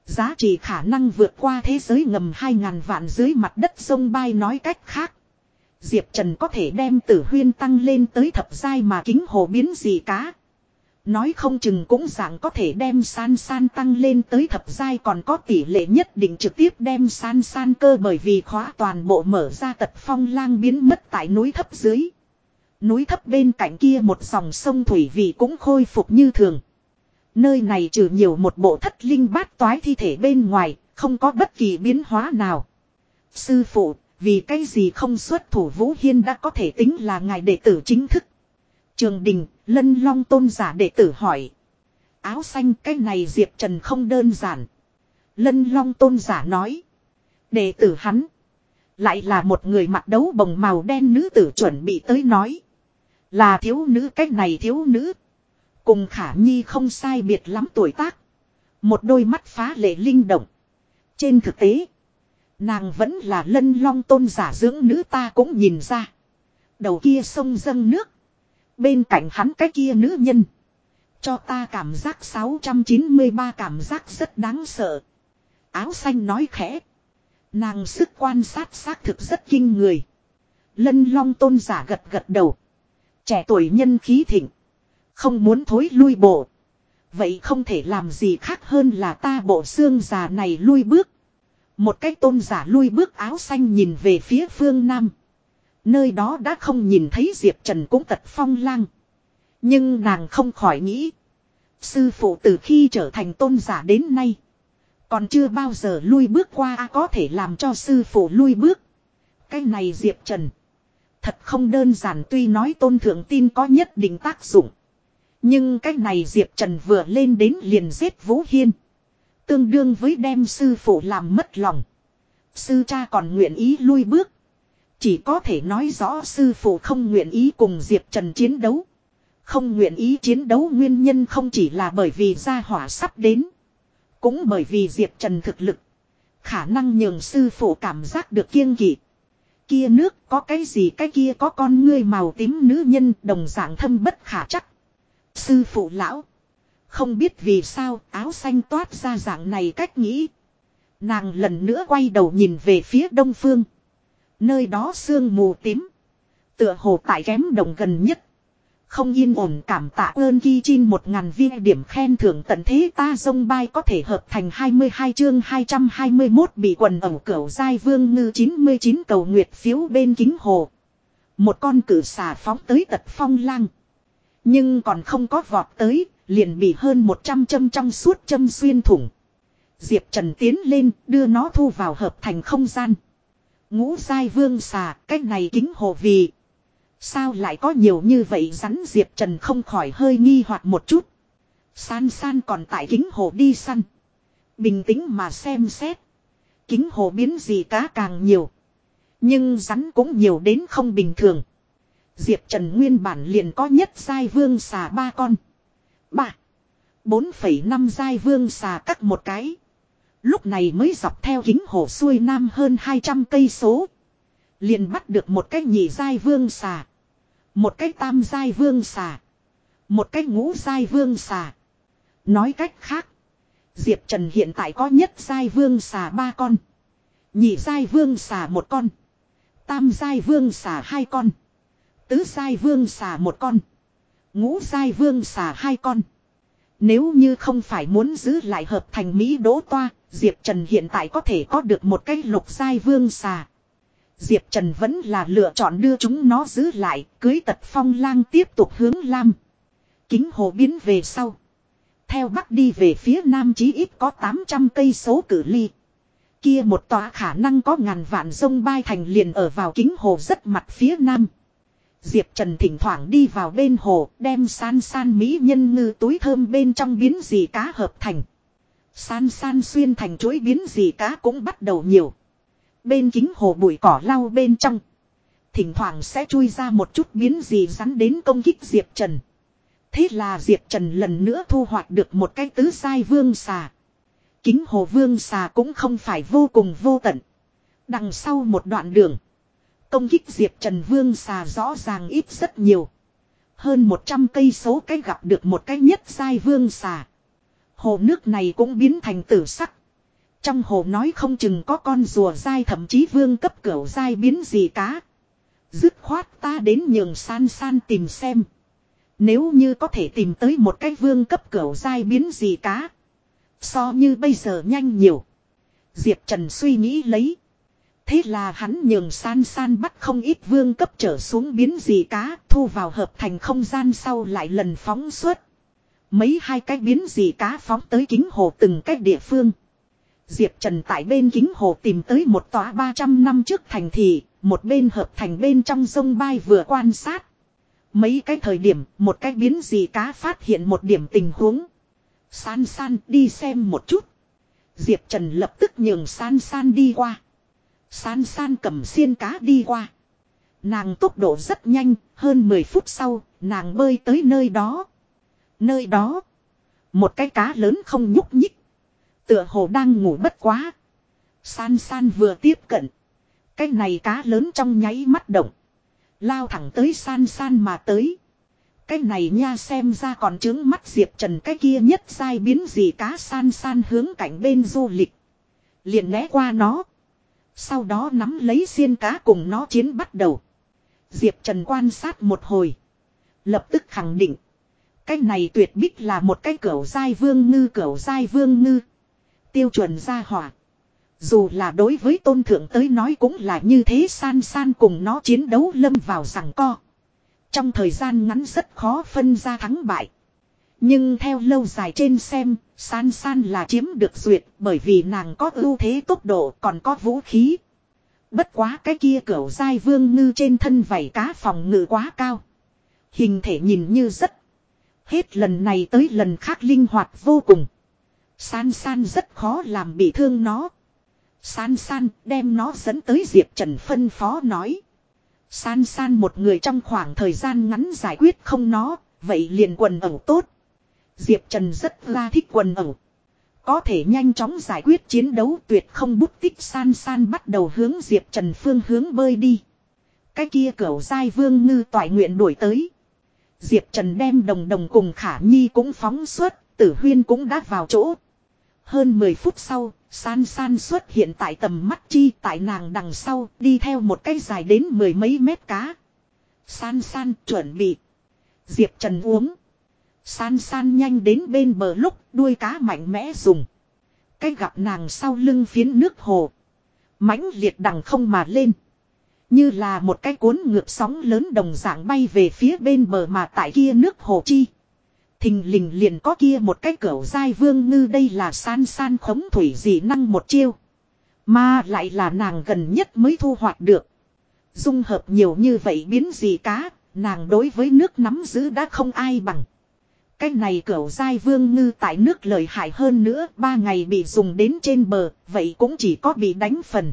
Giá trị khả năng vượt qua thế giới ngầm hai ngàn vạn dưới mặt đất sông bay nói cách khác. Diệp Trần có thể đem tử huyên tăng lên tới thập giai mà kính hồ biến gì cá. Nói không chừng cũng dạng có thể đem san san tăng lên tới thập giai còn có tỷ lệ nhất định trực tiếp đem san san cơ bởi vì khóa toàn bộ mở ra tật phong lang biến mất tại núi thấp dưới. Núi thấp bên cạnh kia một dòng sông thủy vị cũng khôi phục như thường. Nơi này trừ nhiều một bộ thất linh bát toái thi thể bên ngoài, không có bất kỳ biến hóa nào. Sư phụ, vì cái gì không xuất thủ Vũ Hiên đã có thể tính là ngài đệ tử chính thức. Trường đình, lân long tôn giả đệ tử hỏi. Áo xanh cái này Diệp Trần không đơn giản. Lân long tôn giả nói. Đệ tử hắn. Lại là một người mặc đấu bồng màu đen nữ tử chuẩn bị tới nói. Là thiếu nữ cách này thiếu nữ. Cùng khả nhi không sai biệt lắm tuổi tác. Một đôi mắt phá lệ linh động. Trên thực tế. Nàng vẫn là lân long tôn giả dưỡng nữ ta cũng nhìn ra. Đầu kia sông dâng nước. Bên cạnh hắn cái kia nữ nhân. Cho ta cảm giác 693 cảm giác rất đáng sợ. Áo xanh nói khẽ. Nàng sức quan sát xác thực rất kinh người. Lân long tôn giả gật gật đầu. Trẻ tuổi nhân khí thịnh. Không muốn thối lui bộ. Vậy không thể làm gì khác hơn là ta bộ xương già này lui bước. Một cái tôn giả lui bước áo xanh nhìn về phía phương Nam. Nơi đó đã không nhìn thấy Diệp Trần cũng tật phong lang. Nhưng nàng không khỏi nghĩ. Sư phụ từ khi trở thành tôn giả đến nay. Còn chưa bao giờ lui bước qua có thể làm cho sư phụ lui bước. Cái này Diệp Trần. Thật không đơn giản tuy nói tôn thượng tin có nhất định tác dụng. Nhưng cái này Diệp Trần vừa lên đến liền giết Vũ Hiên. Tương đương với đem sư phụ làm mất lòng. Sư cha còn nguyện ý lui bước. Chỉ có thể nói rõ sư phụ không nguyện ý cùng Diệp Trần chiến đấu. Không nguyện ý chiến đấu nguyên nhân không chỉ là bởi vì gia hỏa sắp đến. Cũng bởi vì Diệp Trần thực lực. Khả năng nhường sư phụ cảm giác được kiêng kỵ. Kia nước có cái gì, cái kia có con ngươi màu tím nữ nhân, đồng dạng thâm bất khả chắc. Sư phụ lão. Không biết vì sao áo xanh toát ra dạng này cách nghĩ. Nàng lần nữa quay đầu nhìn về phía đông phương. Nơi đó sương mù tím. Tựa hồ tại kém đồng gần nhất. Không yên ổn cảm tạ ơn ghi chin một ngàn viên điểm khen thưởng tận thế ta dông bay có thể hợp thành 22 chương 221 bị quần ẩu cửu giai vương ngư 99 cầu nguyệt phiếu bên kính hồ. Một con cử xà phóng tới tật phong lang. Nhưng còn không có vọt tới, liền bị hơn 100 châm trong suốt châm xuyên thủng. Diệp Trần tiến lên, đưa nó thu vào hợp thành không gian. Ngũ sai vương xà, cách này kính hồ vì. Sao lại có nhiều như vậy rắn Diệp Trần không khỏi hơi nghi hoặc một chút. San san còn tại kính hồ đi săn. Bình tĩnh mà xem xét. Kính hồ biến gì cá càng nhiều. Nhưng rắn cũng nhiều đến không bình thường. Diệp Trần nguyên bản liền có nhất sai vương xà ba con. Ba. bốn phẩy năm giai vương xà cắt một cái. Lúc này mới dọc theo kính hồ xuôi nam hơn 200 cây số. Liền bắt được một cái nhị giai vương xà. Một cái tam giai vương xà. Một cái ngũ giai vương xà. Nói cách khác. Diệp Trần hiện tại có nhất giai vương xà ba con. Nhị giai vương xà một con. Tam giai vương xà hai con. Tứ giai vương xà một con. Ngũ giai vương xà hai con. Nếu như không phải muốn giữ lại hợp thành Mỹ đỗ toa, Diệp Trần hiện tại có thể có được một cái lục giai vương xà. Diệp Trần vẫn là lựa chọn đưa chúng nó giữ lại, cưới tật phong lang tiếp tục hướng lam. Kính hồ biến về sau. Theo bắc đi về phía nam chí ít có 800 cây số cử ly. Kia một tòa khả năng có ngàn vạn sông bay thành liền ở vào kính hồ rất mặt phía nam. Diệp Trần thỉnh thoảng đi vào bên hồ, đem san san mỹ nhân ngư túi thơm bên trong biến gì cá hợp thành. San san xuyên thành chuỗi biến gì cá cũng bắt đầu nhiều. Bên kính hồ bụi cỏ lau bên trong. Thỉnh thoảng sẽ chui ra một chút biến gì rắn đến công kích Diệp Trần. Thế là Diệp Trần lần nữa thu hoạch được một cái tứ sai vương xà. Kính hồ vương xà cũng không phải vô cùng vô tận. Đằng sau một đoạn đường. Công kích Diệp Trần vương xà rõ ràng ít rất nhiều. Hơn 100 cây số cái gặp được một cái nhất sai vương xà. Hồ nước này cũng biến thành tử sắc. Trong hồ nói không chừng có con rùa dai, thậm chí vương cấp cửu dai biến gì cá. Dứt khoát ta đến nhường san san tìm xem. Nếu như có thể tìm tới một cái vương cấp cửu dai biến gì cá. So như bây giờ nhanh nhiều. Diệp Trần suy nghĩ lấy. Thế là hắn nhường san san bắt không ít vương cấp trở xuống biến gì cá, thu vào hợp thành không gian sau lại lần phóng suốt. Mấy hai cái biến gì cá phóng tới kính hồ từng cách địa phương. Diệp Trần tại bên kính hồ tìm tới một tòa 300 năm trước thành thị, một bên hợp thành bên trong sông bay vừa quan sát. Mấy cái thời điểm, một cái biến gì cá phát hiện một điểm tình huống. San san đi xem một chút. Diệp Trần lập tức nhường san san đi qua. San san cầm xiên cá đi qua. Nàng tốc độ rất nhanh, hơn 10 phút sau, nàng bơi tới nơi đó. Nơi đó, một cái cá lớn không nhúc nhích. Tựa hồ đang ngủ bất quá. San san vừa tiếp cận. Cái này cá lớn trong nháy mắt động. Lao thẳng tới san san mà tới. Cái này nha xem ra còn trướng mắt Diệp Trần cái kia nhất sai biến gì cá san san hướng cảnh bên du lịch. Liền né qua nó. Sau đó nắm lấy xiên cá cùng nó chiến bắt đầu. Diệp Trần quan sát một hồi. Lập tức khẳng định. Cái này tuyệt bích là một cái cửu giai vương ngư cửu giai vương ngư. Tiêu chuẩn gia hỏa. Dù là đối với tôn thượng tới nói cũng là như thế san san cùng nó chiến đấu lâm vào rằng co. Trong thời gian ngắn rất khó phân ra thắng bại. Nhưng theo lâu dài trên xem, san san là chiếm được duyệt bởi vì nàng có ưu thế tốc độ còn có vũ khí. Bất quá cái kia cửu giai vương ngư trên thân vảy cá phòng ngự quá cao. Hình thể nhìn như rất. Hết lần này tới lần khác linh hoạt vô cùng. San san rất khó làm bị thương nó. San san đem nó dẫn tới Diệp Trần phân phó nói. San san một người trong khoảng thời gian ngắn giải quyết không nó, vậy liền quần ẩu tốt. Diệp Trần rất ra thích quần ẩu. Có thể nhanh chóng giải quyết chiến đấu tuyệt không bút tích san san bắt đầu hướng Diệp Trần phương hướng bơi đi. Cái kia cẩu dai vương ngư tỏi nguyện đuổi tới. Diệp Trần đem đồng đồng cùng khả nhi cũng phóng suốt, tử huyên cũng đã vào chỗ. Hơn 10 phút sau, San san xuất hiện tại tầm mắt chi tại nàng đằng sau đi theo một cái dài đến mười mấy mét cá. San san chuẩn bị. Diệp Trần uống. San san nhanh đến bên bờ lúc đuôi cá mạnh mẽ dùng. Cái gặp nàng sau lưng phiến nước hồ. mãnh liệt đằng không mà lên. Như là một cái cuốn ngược sóng lớn đồng dạng bay về phía bên bờ mà tại kia nước hồ chi. Thình lình liền có kia một cái cửa dai vương ngư đây là san san khống thủy dị năng một chiêu. Mà lại là nàng gần nhất mới thu hoạch được. Dung hợp nhiều như vậy biến gì cá, nàng đối với nước nắm giữ đã không ai bằng. Cái này cửu giai vương ngư tại nước lợi hại hơn nữa, ba ngày bị dùng đến trên bờ, vậy cũng chỉ có bị đánh phần.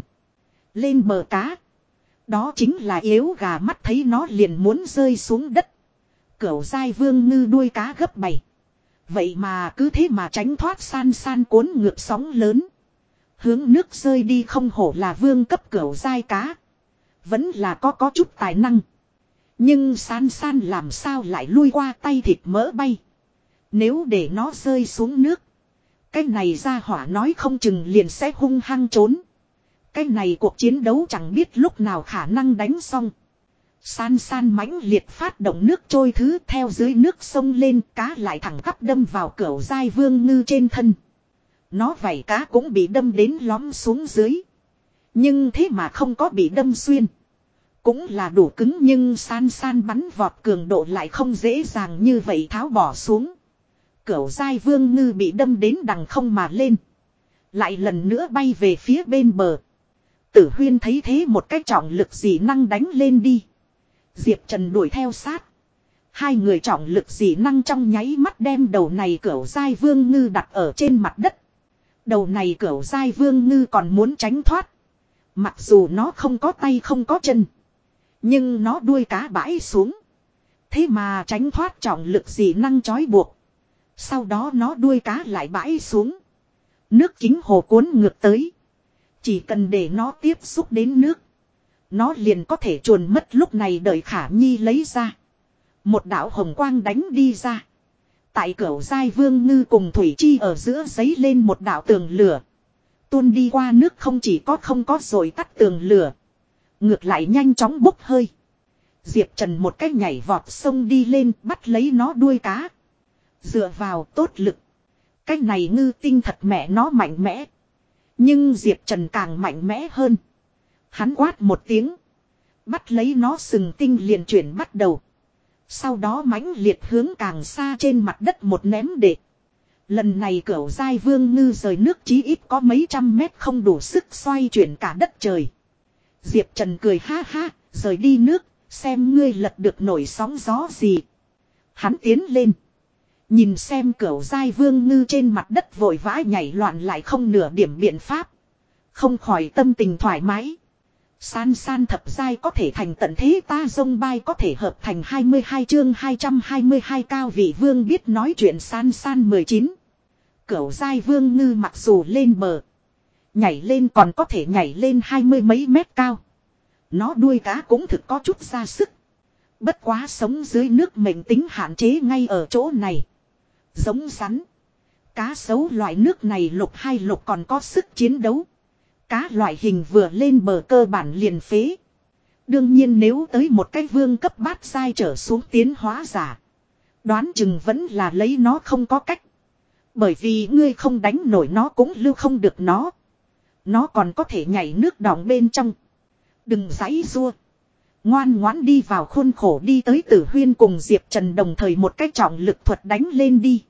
Lên bờ cá. Đó chính là yếu gà mắt thấy nó liền muốn rơi xuống đất. Cửu giai vương ngư đuôi cá gấp bảy. Vậy mà cứ thế mà tránh thoát san san cuốn ngược sóng lớn. Hướng nước rơi đi không hổ là vương cấp cửu giai cá. Vẫn là có có chút tài năng. Nhưng san san làm sao lại lui qua tay thịt mỡ bay. Nếu để nó rơi xuống nước. Cái này ra hỏa nói không chừng liền sẽ hung hăng trốn. Cái này cuộc chiến đấu chẳng biết lúc nào khả năng đánh xong. San san mãnh liệt phát động nước trôi thứ theo dưới nước sông lên, cá lại thẳng tắp đâm vào cửa dai vương ngư trên thân. Nó vảy cá cũng bị đâm đến lóm xuống dưới. Nhưng thế mà không có bị đâm xuyên. Cũng là đủ cứng nhưng san san bắn vọt cường độ lại không dễ dàng như vậy tháo bỏ xuống. Cửu dai vương ngư bị đâm đến đằng không mà lên. Lại lần nữa bay về phía bên bờ. Tử huyên thấy thế một cách trọng lực dị năng đánh lên đi. Diệp Trần đuổi theo sát. Hai người trọng lực dị năng trong nháy mắt đem đầu này cửu dai vương ngư đặt ở trên mặt đất. Đầu này cửu dai vương ngư còn muốn tránh thoát. Mặc dù nó không có tay không có chân. Nhưng nó đuôi cá bãi xuống. Thế mà tránh thoát trọng lực dị năng trói buộc. Sau đó nó đuôi cá lại bãi xuống. Nước kính hồ cuốn ngược tới. Chỉ cần để nó tiếp xúc đến nước. Nó liền có thể chuồn mất lúc này đợi khả nhi lấy ra. Một đạo hồng quang đánh đi ra. Tại cửa giai vương ngư cùng thủy chi ở giữa giấy lên một đạo tường lửa. Tuôn đi qua nước không chỉ có không có rồi tắt tường lửa. Ngược lại nhanh chóng bốc hơi. Diệp Trần một cách nhảy vọt sông đi lên, bắt lấy nó đuôi cá. Dựa vào tốt lực. Cái này ngư tinh thật mẹ nó mạnh mẽ. Nhưng Diệp Trần càng mạnh mẽ hơn. Hắn quát một tiếng. Bắt lấy nó sừng tinh liền chuyển bắt đầu. Sau đó mãnh liệt hướng càng xa trên mặt đất một ném đệ. Lần này cửu giai vương ngư rời nước chí ít có mấy trăm mét không đủ sức xoay chuyển cả đất trời. Diệp Trần cười ha ha, rời đi nước, xem ngươi lật được nổi sóng gió gì. Hắn tiến lên. Nhìn xem cửu giai vương ngư trên mặt đất vội vã nhảy loạn lại không nửa điểm biện pháp. Không khỏi tâm tình thoải mái. San san thập giai có thể thành tận thế ta dông bay có thể hợp thành 22 chương 222 cao vị vương biết nói chuyện san san 19. Cửu giai vương ngư mặc dù lên bờ. Nhảy lên còn có thể nhảy lên hai mươi mấy mét cao. Nó đuôi cá cũng thực có chút ra sức. Bất quá sống dưới nước mệnh tính hạn chế ngay ở chỗ này. Giống rắn. Cá sấu loại nước này lục hai lục còn có sức chiến đấu. Cá loại hình vừa lên bờ cơ bản liền phế. Đương nhiên nếu tới một cái vương cấp bát sai trở xuống tiến hóa giả. Đoán chừng vẫn là lấy nó không có cách. Bởi vì ngươi không đánh nổi nó cũng lưu không được nó. Nó còn có thể nhảy nước đỏng bên trong. Đừng giãy rua. Ngoan ngoãn đi vào khuôn khổ đi tới tử huyên cùng Diệp Trần đồng thời một cách trọng lực thuật đánh lên đi.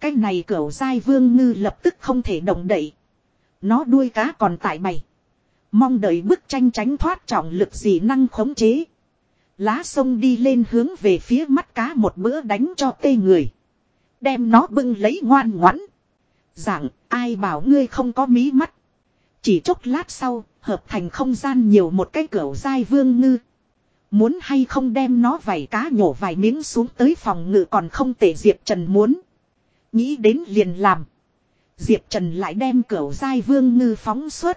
Cái này cửu giai vương ngư lập tức không thể động đậy. Nó đuôi cá còn tại mày. Mong đợi bức tranh tránh thoát trọng lực gì năng khống chế. Lá sông đi lên hướng về phía mắt cá một bữa đánh cho tê người. Đem nó bưng lấy ngoan ngoãn. Dạng ai bảo ngươi không có mí mắt. Chỉ chốc lát sau, hợp thành không gian nhiều một cái cửa dai vương ngư. Muốn hay không đem nó vảy cá nhổ vài miếng xuống tới phòng ngự còn không tệ Diệp Trần muốn. Nghĩ đến liền làm. Diệp Trần lại đem cửa dai vương ngư phóng suốt.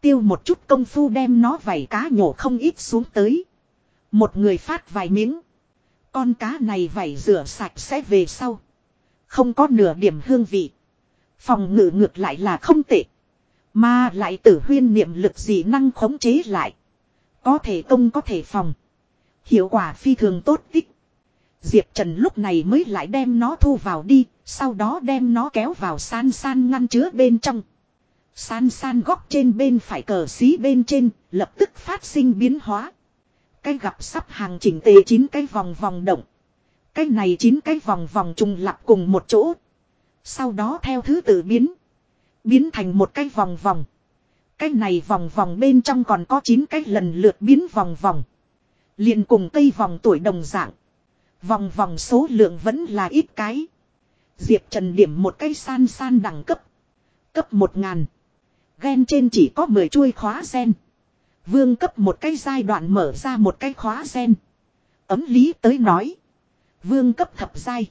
Tiêu một chút công phu đem nó vảy cá nhổ không ít xuống tới. Một người phát vài miếng. Con cá này vảy rửa sạch sẽ về sau. Không có nửa điểm hương vị. Phòng ngự ngược lại là không tệ. Mà lại tử huyên niệm lực dị năng khống chế lại. Có thể công có thể phòng. Hiệu quả phi thường tốt tích. Diệp Trần lúc này mới lại đem nó thu vào đi, sau đó đem nó kéo vào san san ngăn chứa bên trong. San san góc trên bên phải cờ xí bên trên, lập tức phát sinh biến hóa. Cái gặp sắp hàng chỉnh tề chín cái vòng vòng động. Cái này chín cái vòng vòng trùng lặp cùng một chỗ. Sau đó theo thứ tự biến. Biến thành một cái vòng vòng. Cái này vòng vòng bên trong còn có 9 cái lần lượt biến vòng vòng. liền cùng cây vòng tuổi đồng dạng. Vòng vòng số lượng vẫn là ít cái. Diệp Trần điểm một cây san san đẳng cấp. Cấp 1000. Gen trên chỉ có 10 chuôi khóa sen. Vương cấp một cái giai đoạn mở ra một cái khóa sen. Ấm lý tới nói. Vương cấp thập giai.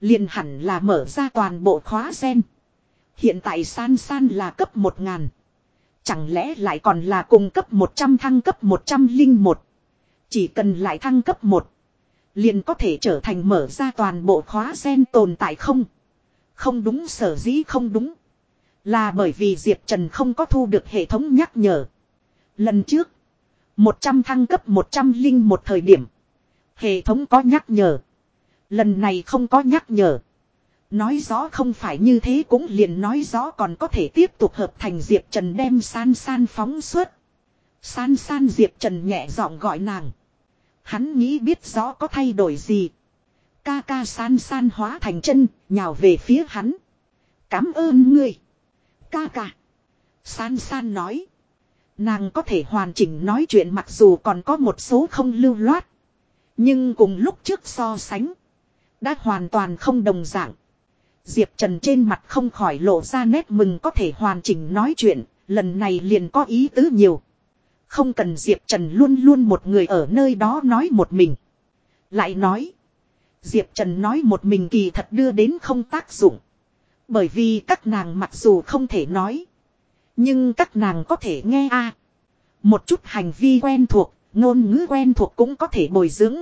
liền hẳn là mở ra toàn bộ khóa sen. Hiện tại san san là cấp 1000. Chẳng lẽ lại còn là cùng cấp 100 thăng cấp 101. Chỉ cần lại thăng cấp 1. Liền có thể trở thành mở ra toàn bộ khóa sen tồn tại không. Không đúng, sở dĩ không đúng. Là bởi vì Diệp Trần không có thu được hệ thống nhắc nhở. Lần trước. 100 thăng cấp 100 linh một thời điểm. Hệ thống có nhắc nhở. Lần này không có nhắc nhở. Nói rõ không phải như thế cũng liền nói rõ còn có thể tiếp tục hợp thành Diệp Trần đem san san phóng suốt. San san Diệp Trần nhẹ giọng gọi nàng. Hắn nghĩ biết rõ có thay đổi gì. Ca ca san san hóa thành chân, nhào về phía hắn. Cám ơn ngươi. Ca ca. San san nói. Nàng có thể hoàn chỉnh nói chuyện mặc dù còn có một số không lưu loát. Nhưng cùng lúc trước so sánh. Đã hoàn toàn không đồng dạng. Diệp Trần trên mặt không khỏi lộ ra nét mừng có thể hoàn chỉnh nói chuyện, lần này liền có ý tứ nhiều. Không cần Diệp Trần luôn luôn một người ở nơi đó nói một mình. Lại nói, Diệp Trần nói một mình kỳ thật đưa đến không tác dụng. Bởi vì các nàng mặc dù không thể nói, nhưng các nàng có thể nghe a Một chút hành vi quen thuộc, ngôn ngữ quen thuộc cũng có thể bồi dưỡng.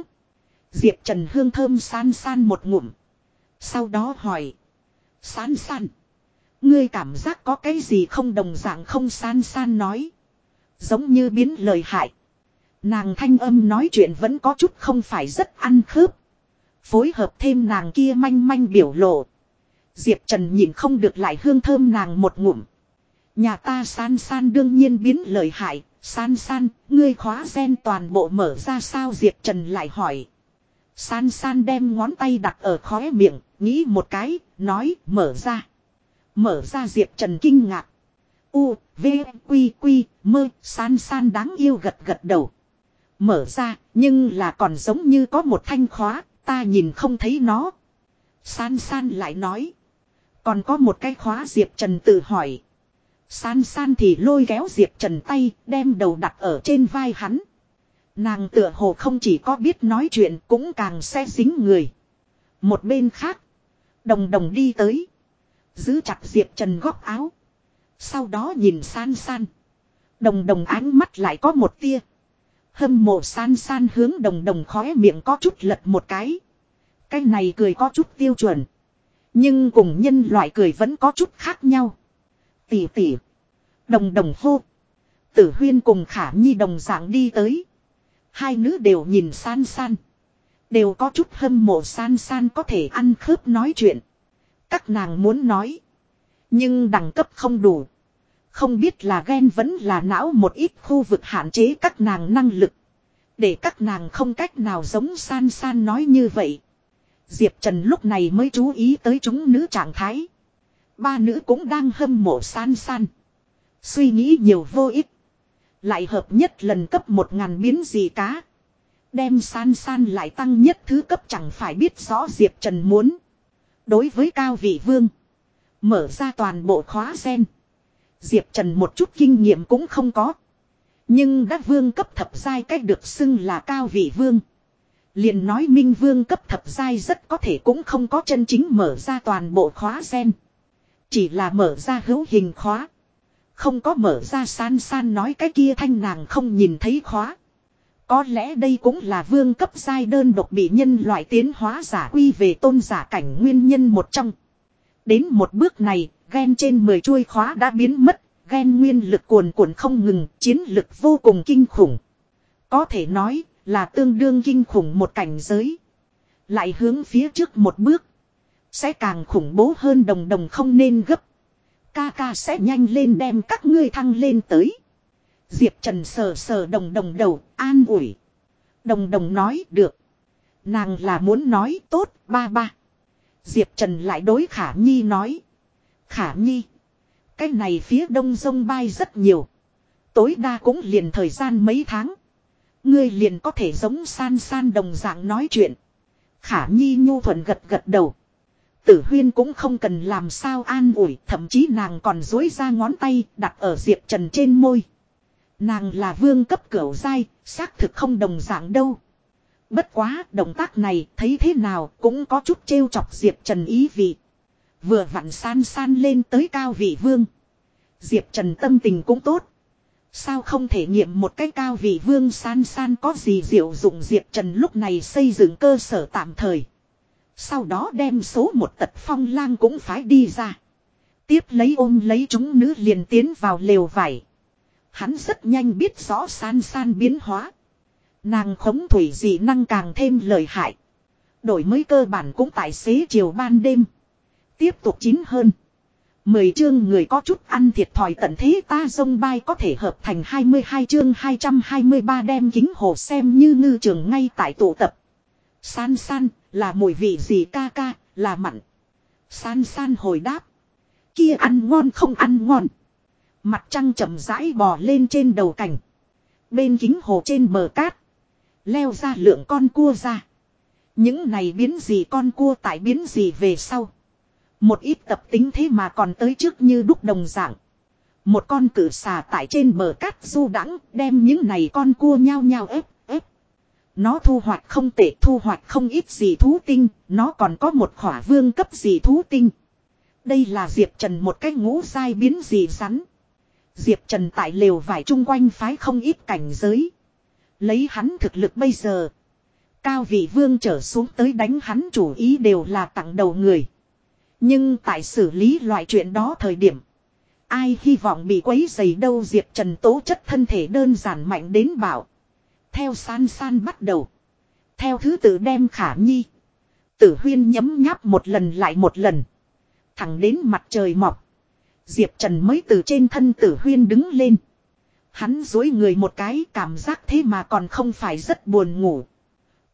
Diệp Trần hương thơm san san một ngụm. Sau đó hỏi. San san. Ngươi cảm giác có cái gì không đồng dạng không san san nói. Giống như biến lời hại. Nàng thanh âm nói chuyện vẫn có chút không phải rất ăn khớp. Phối hợp thêm nàng kia manh manh biểu lộ. Diệp Trần nhìn không được lại hương thơm nàng một ngụm. Nhà ta san san đương nhiên biến lời hại. San san, ngươi khóa gen toàn bộ mở ra sao Diệp Trần lại hỏi. San san đem ngón tay đặt ở khóe miệng, nghĩ một cái, nói mở ra. Mở ra Diệp Trần kinh ngạc. U, V, Quy, Quy, mơ, san san đáng yêu gật gật đầu. Mở ra, nhưng là còn giống như có một thanh khóa, ta nhìn không thấy nó. San san lại nói. Còn có một cái khóa Diệp Trần tự hỏi. San san thì lôi kéo Diệp Trần tay, đem đầu đặt ở trên vai hắn. Nàng tựa hồ không chỉ có biết nói chuyện cũng càng xe dính người. Một bên khác. Đồng đồng đi tới. Giữ chặt Diệp Trần góc áo. Sau đó nhìn san san. Đồng đồng ánh mắt lại có một tia. Hâm mộ san san hướng đồng đồng khóe miệng có chút lật một cái. Cái này cười có chút tiêu chuẩn. Nhưng cùng nhân loại cười vẫn có chút khác nhau. Tỉ tỉ. Đồng đồng hô. Tử huyên cùng khả nhi đồng dạng đi tới. Hai nữ đều nhìn san san. Đều có chút hâm mộ san san có thể ăn khớp nói chuyện. Các nàng muốn nói. Nhưng đẳng cấp không đủ. Không biết là ghen vẫn là não một ít khu vực hạn chế các nàng năng lực. Để các nàng không cách nào giống san san nói như vậy. Diệp Trần lúc này mới chú ý tới chúng nữ trạng thái. Ba nữ cũng đang hâm mộ san san. Suy nghĩ nhiều vô ích. Lại hợp nhất lần cấp một ngàn biến gì cá. Đem san san lại tăng nhất thứ cấp chẳng phải biết rõ Diệp Trần muốn. Đối với cao vị vương. Mở ra toàn bộ khóa sen. Diệp Trần một chút kinh nghiệm cũng không có. Nhưng đã vương cấp thập giai cách được xưng là cao vị vương. liền nói minh vương cấp thập giai rất có thể cũng không có chân chính mở ra toàn bộ khóa sen. Chỉ là mở ra hữu hình khóa. Không có mở ra san san nói cái kia thanh nàng không nhìn thấy khóa. Có lẽ đây cũng là vương cấp giai đơn độc bị nhân loại tiến hóa giả quy về tôn giả cảnh nguyên nhân một trong. Đến một bước này, gen trên 10 chuôi khóa đã biến mất, gen nguyên lực cuồn cuộn không ngừng, chiến lực vô cùng kinh khủng. Có thể nói là tương đương kinh khủng một cảnh giới. Lại hướng phía trước một bước. Sẽ càng khủng bố hơn đồng đồng không nên gấp. Ca ca sẽ nhanh lên đem các ngươi thăng lên tới. Diệp Trần sờ sờ đồng đồng đầu, an ủi. Đồng đồng nói được. Nàng là muốn nói tốt, ba ba. Diệp Trần lại đối Khả Nhi nói. Khả Nhi. Cái này phía đông sông bay rất nhiều. Tối đa cũng liền thời gian mấy tháng. Ngươi liền có thể giống san san đồng dạng nói chuyện. Khả Nhi nhu thuận gật gật đầu. Tử huyên cũng không cần làm sao an ủi, thậm chí nàng còn dối ra ngón tay đặt ở Diệp Trần trên môi. Nàng là vương cấp cửu dai, xác thực không đồng dạng đâu. Bất quá, động tác này thấy thế nào cũng có chút trêu chọc Diệp Trần ý vị. Vừa vặn san san lên tới cao vị vương. Diệp Trần tâm tình cũng tốt. Sao không thể nghiệm một cái cao vị vương san san có gì diệu dụng Diệp Trần lúc này xây dựng cơ sở tạm thời. Sau đó đem số một tật phong lang cũng phải đi ra. Tiếp lấy ôm lấy chúng nữ liền tiến vào lều vải. Hắn rất nhanh biết rõ san san biến hóa. Nàng khống thủy dị năng càng thêm lợi hại. Đổi mới cơ bản cũng tại xế chiều ban đêm. Tiếp tục chín hơn. Mười chương người có chút ăn thiệt thòi tận thế ta sông bay có thể hợp thành 22 chương 223 đem kính hồ xem như ngư trường ngay tại tụ tập. San san, là mùi vị gì ca ca, là mặn. San san hồi đáp. Kia ăn ngon không ăn ngon. Mặt trăng chậm rãi bò lên trên đầu cảnh. Bên kính hồ trên bờ cát. Leo ra lượng con cua ra. Những này biến gì con cua tại biến gì về sau. Một ít tập tính thế mà còn tới trước như đúc đồng dạng. Một con cử xà tại trên bờ cát du đãng đem những này con cua nhao nhao ép ép. Nó thu hoạch không tệ thu hoạch không ít gì thú tinh, nó còn có một khỏa vương cấp gì thú tinh. Đây là Diệp Trần một cái ngũ sai biến gì rắn. Diệp Trần tại lều vải chung quanh phái không ít cảnh giới. Lấy hắn thực lực bây giờ. Cao vị vương trở xuống tới đánh hắn chủ ý đều là tặng đầu người. Nhưng tại xử lý loại chuyện đó thời điểm. Ai hy vọng bị quấy dày đâu Diệp Trần tố chất thân thể đơn giản mạnh đến bảo. Theo san san bắt đầu. Theo thứ tự đem khả nhi. Tử huyên nhấm nháp một lần lại một lần. Thẳng đến mặt trời mọc. Diệp Trần mới từ trên thân tử huyên đứng lên. Hắn dối người một cái cảm giác thế mà còn không phải rất buồn ngủ.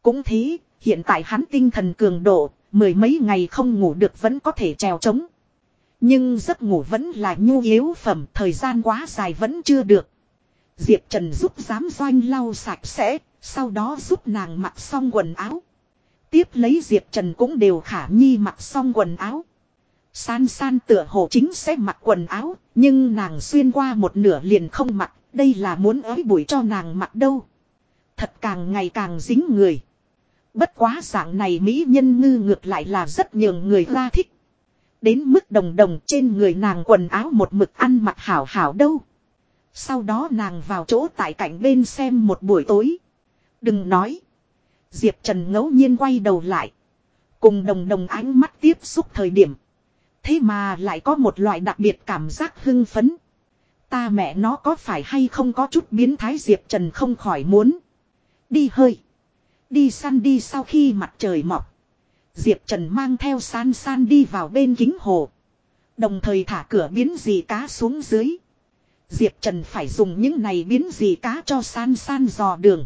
Cũng thế, hiện tại hắn tinh thần cường độ, mười mấy ngày không ngủ được vẫn có thể trèo trống. Nhưng giấc ngủ vẫn là nhu yếu phẩm, thời gian quá dài vẫn chưa được. Diệp Trần giúp giám doanh lau sạch sẽ, sau đó giúp nàng mặc xong quần áo. Tiếp lấy Diệp Trần cũng đều khả nhi mặc xong quần áo. San san tựa hồ chính sẽ mặc quần áo, nhưng nàng xuyên qua một nửa liền không mặc, đây là muốn ới bụi cho nàng mặc đâu. Thật càng ngày càng dính người. Bất quá dạng này mỹ nhân ngư ngược lại là rất nhường người ra thích. Đến mức đồng đồng trên người nàng quần áo một mực ăn mặc hảo hảo đâu. Sau đó nàng vào chỗ tại cạnh bên xem một buổi tối. Đừng nói. Diệp Trần ngẫu nhiên quay đầu lại. Cùng đồng đồng ánh mắt tiếp xúc thời điểm. Thế mà lại có một loại đặc biệt cảm giác hưng phấn. Ta mẹ nó có phải hay không có chút biến thái Diệp Trần không khỏi muốn. Đi hơi. Đi săn đi sau khi mặt trời mọc. Diệp Trần mang theo san san đi vào bên kính hồ. Đồng thời thả cửa biến gì cá xuống dưới. Diệp Trần phải dùng những này biến gì cá cho san san dò đường.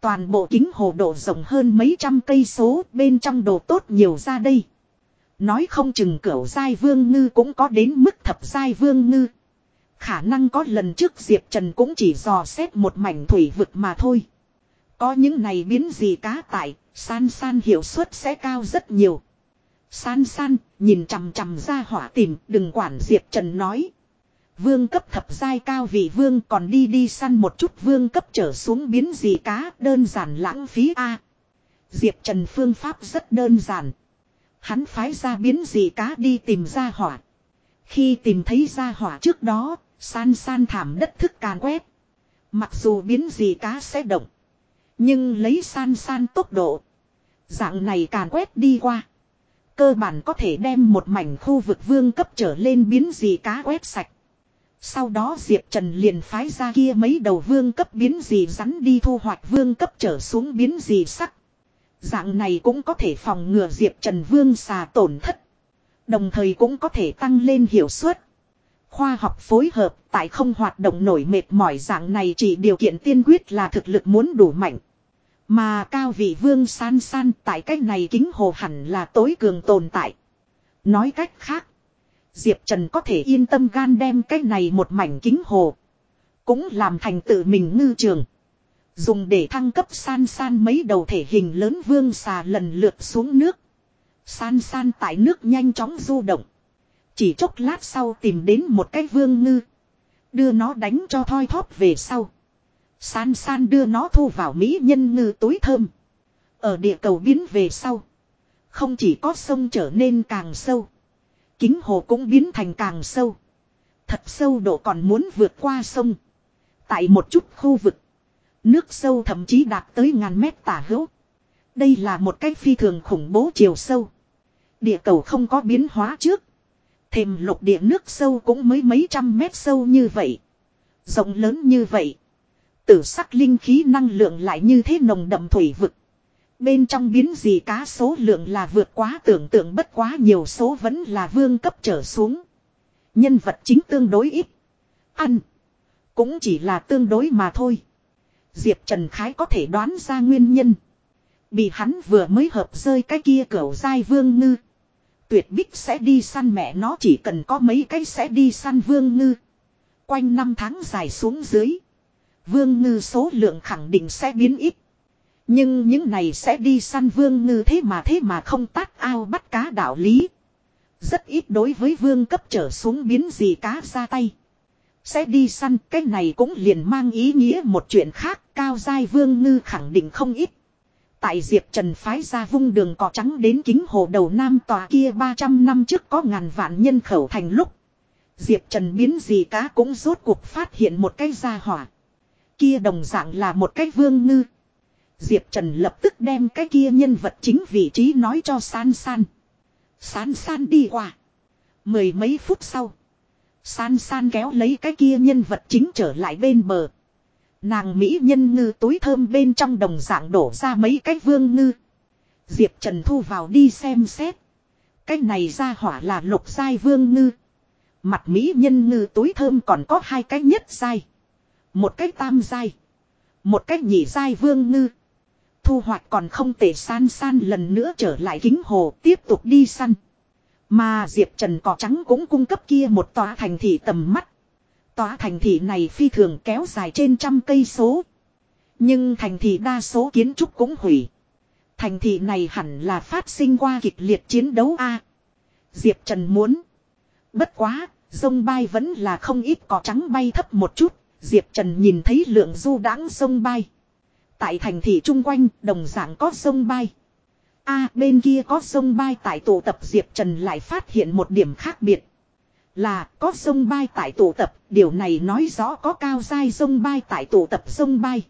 Toàn bộ kính hồ độ rộng hơn mấy trăm cây số, bên trong đồ tốt nhiều ra đây. Nói không chừng cửu giai vương ngư cũng có đến mức thập giai vương ngư. Khả năng có lần trước Diệp Trần cũng chỉ dò xét một mảnh thủy vực mà thôi. Có những này biến gì cá tại, san san hiệu suất sẽ cao rất nhiều. San san, nhìn chằm chằm ra hỏa tìm, đừng quản Diệp Trần nói. Vương cấp thập giai cao vị vương còn đi đi săn một chút vương cấp trở xuống biến gì cá, đơn giản lãng phí A. Diệp Trần phương pháp rất đơn giản. Hắn phái ra biến gì cá đi tìm ra hỏa. Khi tìm thấy ra hỏa trước đó, san san thảm đất thức càn quét. Mặc dù biến gì cá sẽ động. Nhưng lấy san san tốc độ. Dạng này càn quét đi qua. Cơ bản có thể đem một mảnh khu vực vương cấp trở lên biến gì cá quét sạch. Sau đó Diệp Trần liền phái ra kia mấy đầu vương cấp biến gì rắn đi thu hoạch vương cấp trở xuống biến gì sắc. Dạng này cũng có thể phòng ngừa Diệp Trần vương xà tổn thất. Đồng thời cũng có thể tăng lên hiệu suất. Khoa học phối hợp tại không hoạt động nổi mệt mỏi dạng này chỉ điều kiện tiên quyết là thực lực muốn đủ mạnh. Mà cao vị vương san san tại cách này kính hồ hẳn là tối cường tồn tại. Nói cách khác. Diệp Trần có thể yên tâm gan đem cái này một mảnh kính hồ. Cũng làm thành tự mình ngư trường. Dùng để thăng cấp san san mấy đầu thể hình lớn vương xà lần lượt xuống nước. San san tại nước nhanh chóng du động. Chỉ chốc lát sau tìm đến một cái vương ngư. Đưa nó đánh cho thoi thóp về sau. San san đưa nó thu vào mỹ nhân ngư túi thơm. Ở địa cầu biến về sau. Không chỉ có sông trở nên càng sâu. Kính hồ cũng biến thành càng sâu. Thật sâu độ còn muốn vượt qua sông. Tại một chút khu vực. Nước sâu thậm chí đạt tới ngàn mét tả hữu. Đây là một cái phi thường khủng bố chiều sâu. Địa cầu không có biến hóa trước. Thềm lục địa nước sâu cũng mới mấy trăm mét sâu như vậy. Rộng lớn như vậy. Tử sắc linh khí năng lượng lại như thế nồng đậm thủy vực. Bên trong biến gì cá số lượng là vượt quá tưởng tượng bất quá nhiều số vẫn là vương cấp trở xuống. Nhân vật chính tương đối ít. Ăn. Cũng chỉ là tương đối mà thôi. Diệp Trần Khái có thể đoán ra nguyên nhân. Bị hắn vừa mới hợp rơi cái kia cẩu dai vương ngư. Tuyệt bích sẽ đi săn mẹ nó, chỉ cần có mấy cái sẽ đi săn vương ngư. Quanh năm tháng dài xuống dưới. Vương ngư số lượng khẳng định sẽ biến ít. Nhưng những này sẽ đi săn vương ngư thế mà thế mà không tát ao bắt cá đạo lý. Rất ít đối với vương cấp trở xuống biến gì cá ra tay. Sẽ đi săn, cái này cũng liền mang ý nghĩa một chuyện khác, cao giai vương ngư khẳng định không ít. Tại Diệp Trần phái ra vung đường cỏ trắng đến kính hồ đầu nam tòa kia 300 năm trước có ngàn vạn nhân khẩu thành lúc. Diệp Trần biến gì cá cũng rốt cuộc phát hiện một cái gia hỏa. Kia đồng dạng là một cái vương ngư. Diệp Trần lập tức đem cái kia nhân vật chính vị trí nói cho San San. San San đi qua. Mười mấy phút sau. San San kéo lấy cái kia nhân vật chính trở lại bên bờ. Nàng Mỹ nhân ngư túi thơm bên trong đồng dạng đổ ra mấy cái vương ngư. Diệp Trần thu vào đi xem xét. Cái này ra hỏa là lục giai vương ngư. Mặt Mỹ nhân ngư túi thơm còn có hai cái nhất giai. Một cái tam giai. Một cái nhị giai vương ngư. Thu hoạch còn không tệ san san lần nữa trở lại kính hồ tiếp tục đi săn. Mà Diệp Trần cỏ trắng cũng cung cấp kia một tòa thành thị tầm mắt. Tòa thành thị này phi thường kéo dài trên trăm cây số. Nhưng thành thị đa số kiến trúc cũng hủy. Thành thị này hẳn là phát sinh qua kịch liệt chiến đấu A. Diệp Trần muốn. Bất quá, sông bay vẫn là không ít cỏ trắng bay thấp một chút. Diệp Trần nhìn thấy lượng du đãng sông bay. Tại thành thị chung quanh, đồng dạng có sông bay. A bên kia có sông bay tại tụ tập Diệp Trần lại phát hiện một điểm khác biệt. Là có sông bay tại tụ tập, điều này nói rõ có cao dai sông bay tại tụ tập sông bay.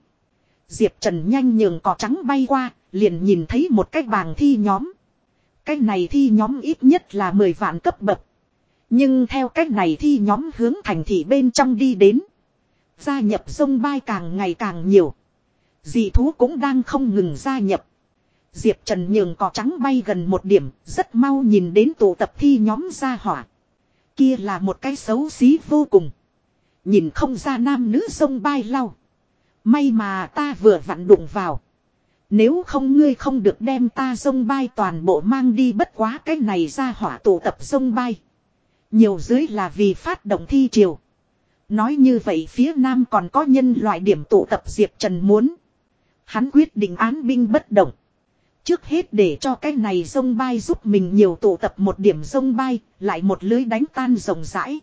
Diệp Trần nhanh nhường cỏ trắng bay qua, liền nhìn thấy một cái bàng thi nhóm. Cái này thi nhóm ít nhất là 10 vạn cấp bậc. Nhưng theo cách này thi nhóm hướng thành thị bên trong đi đến. Gia nhập sông bay càng ngày càng nhiều. Dị thú cũng đang không ngừng gia nhập. Diệp Trần nhường cỏ trắng bay gần một điểm, rất mau nhìn đến tụ tập thi nhóm gia hỏa. Kia là một cái xấu xí vô cùng. Nhìn không ra nam nữ sông bay lau. May mà ta vừa vặn đụng vào. Nếu không ngươi không được đem ta sông bay toàn bộ mang đi bất quá cái này ra hỏa tụ tập sông bay. Nhiều dưới là vì phát động thi triều. Nói như vậy phía nam còn có nhân loại điểm tụ tập Diệp Trần muốn. Hắn quyết định án binh bất động. Trước hết để cho cái này sông bay giúp mình nhiều tụ tập một điểm sông bay, lại một lưới đánh tan rộng rãi.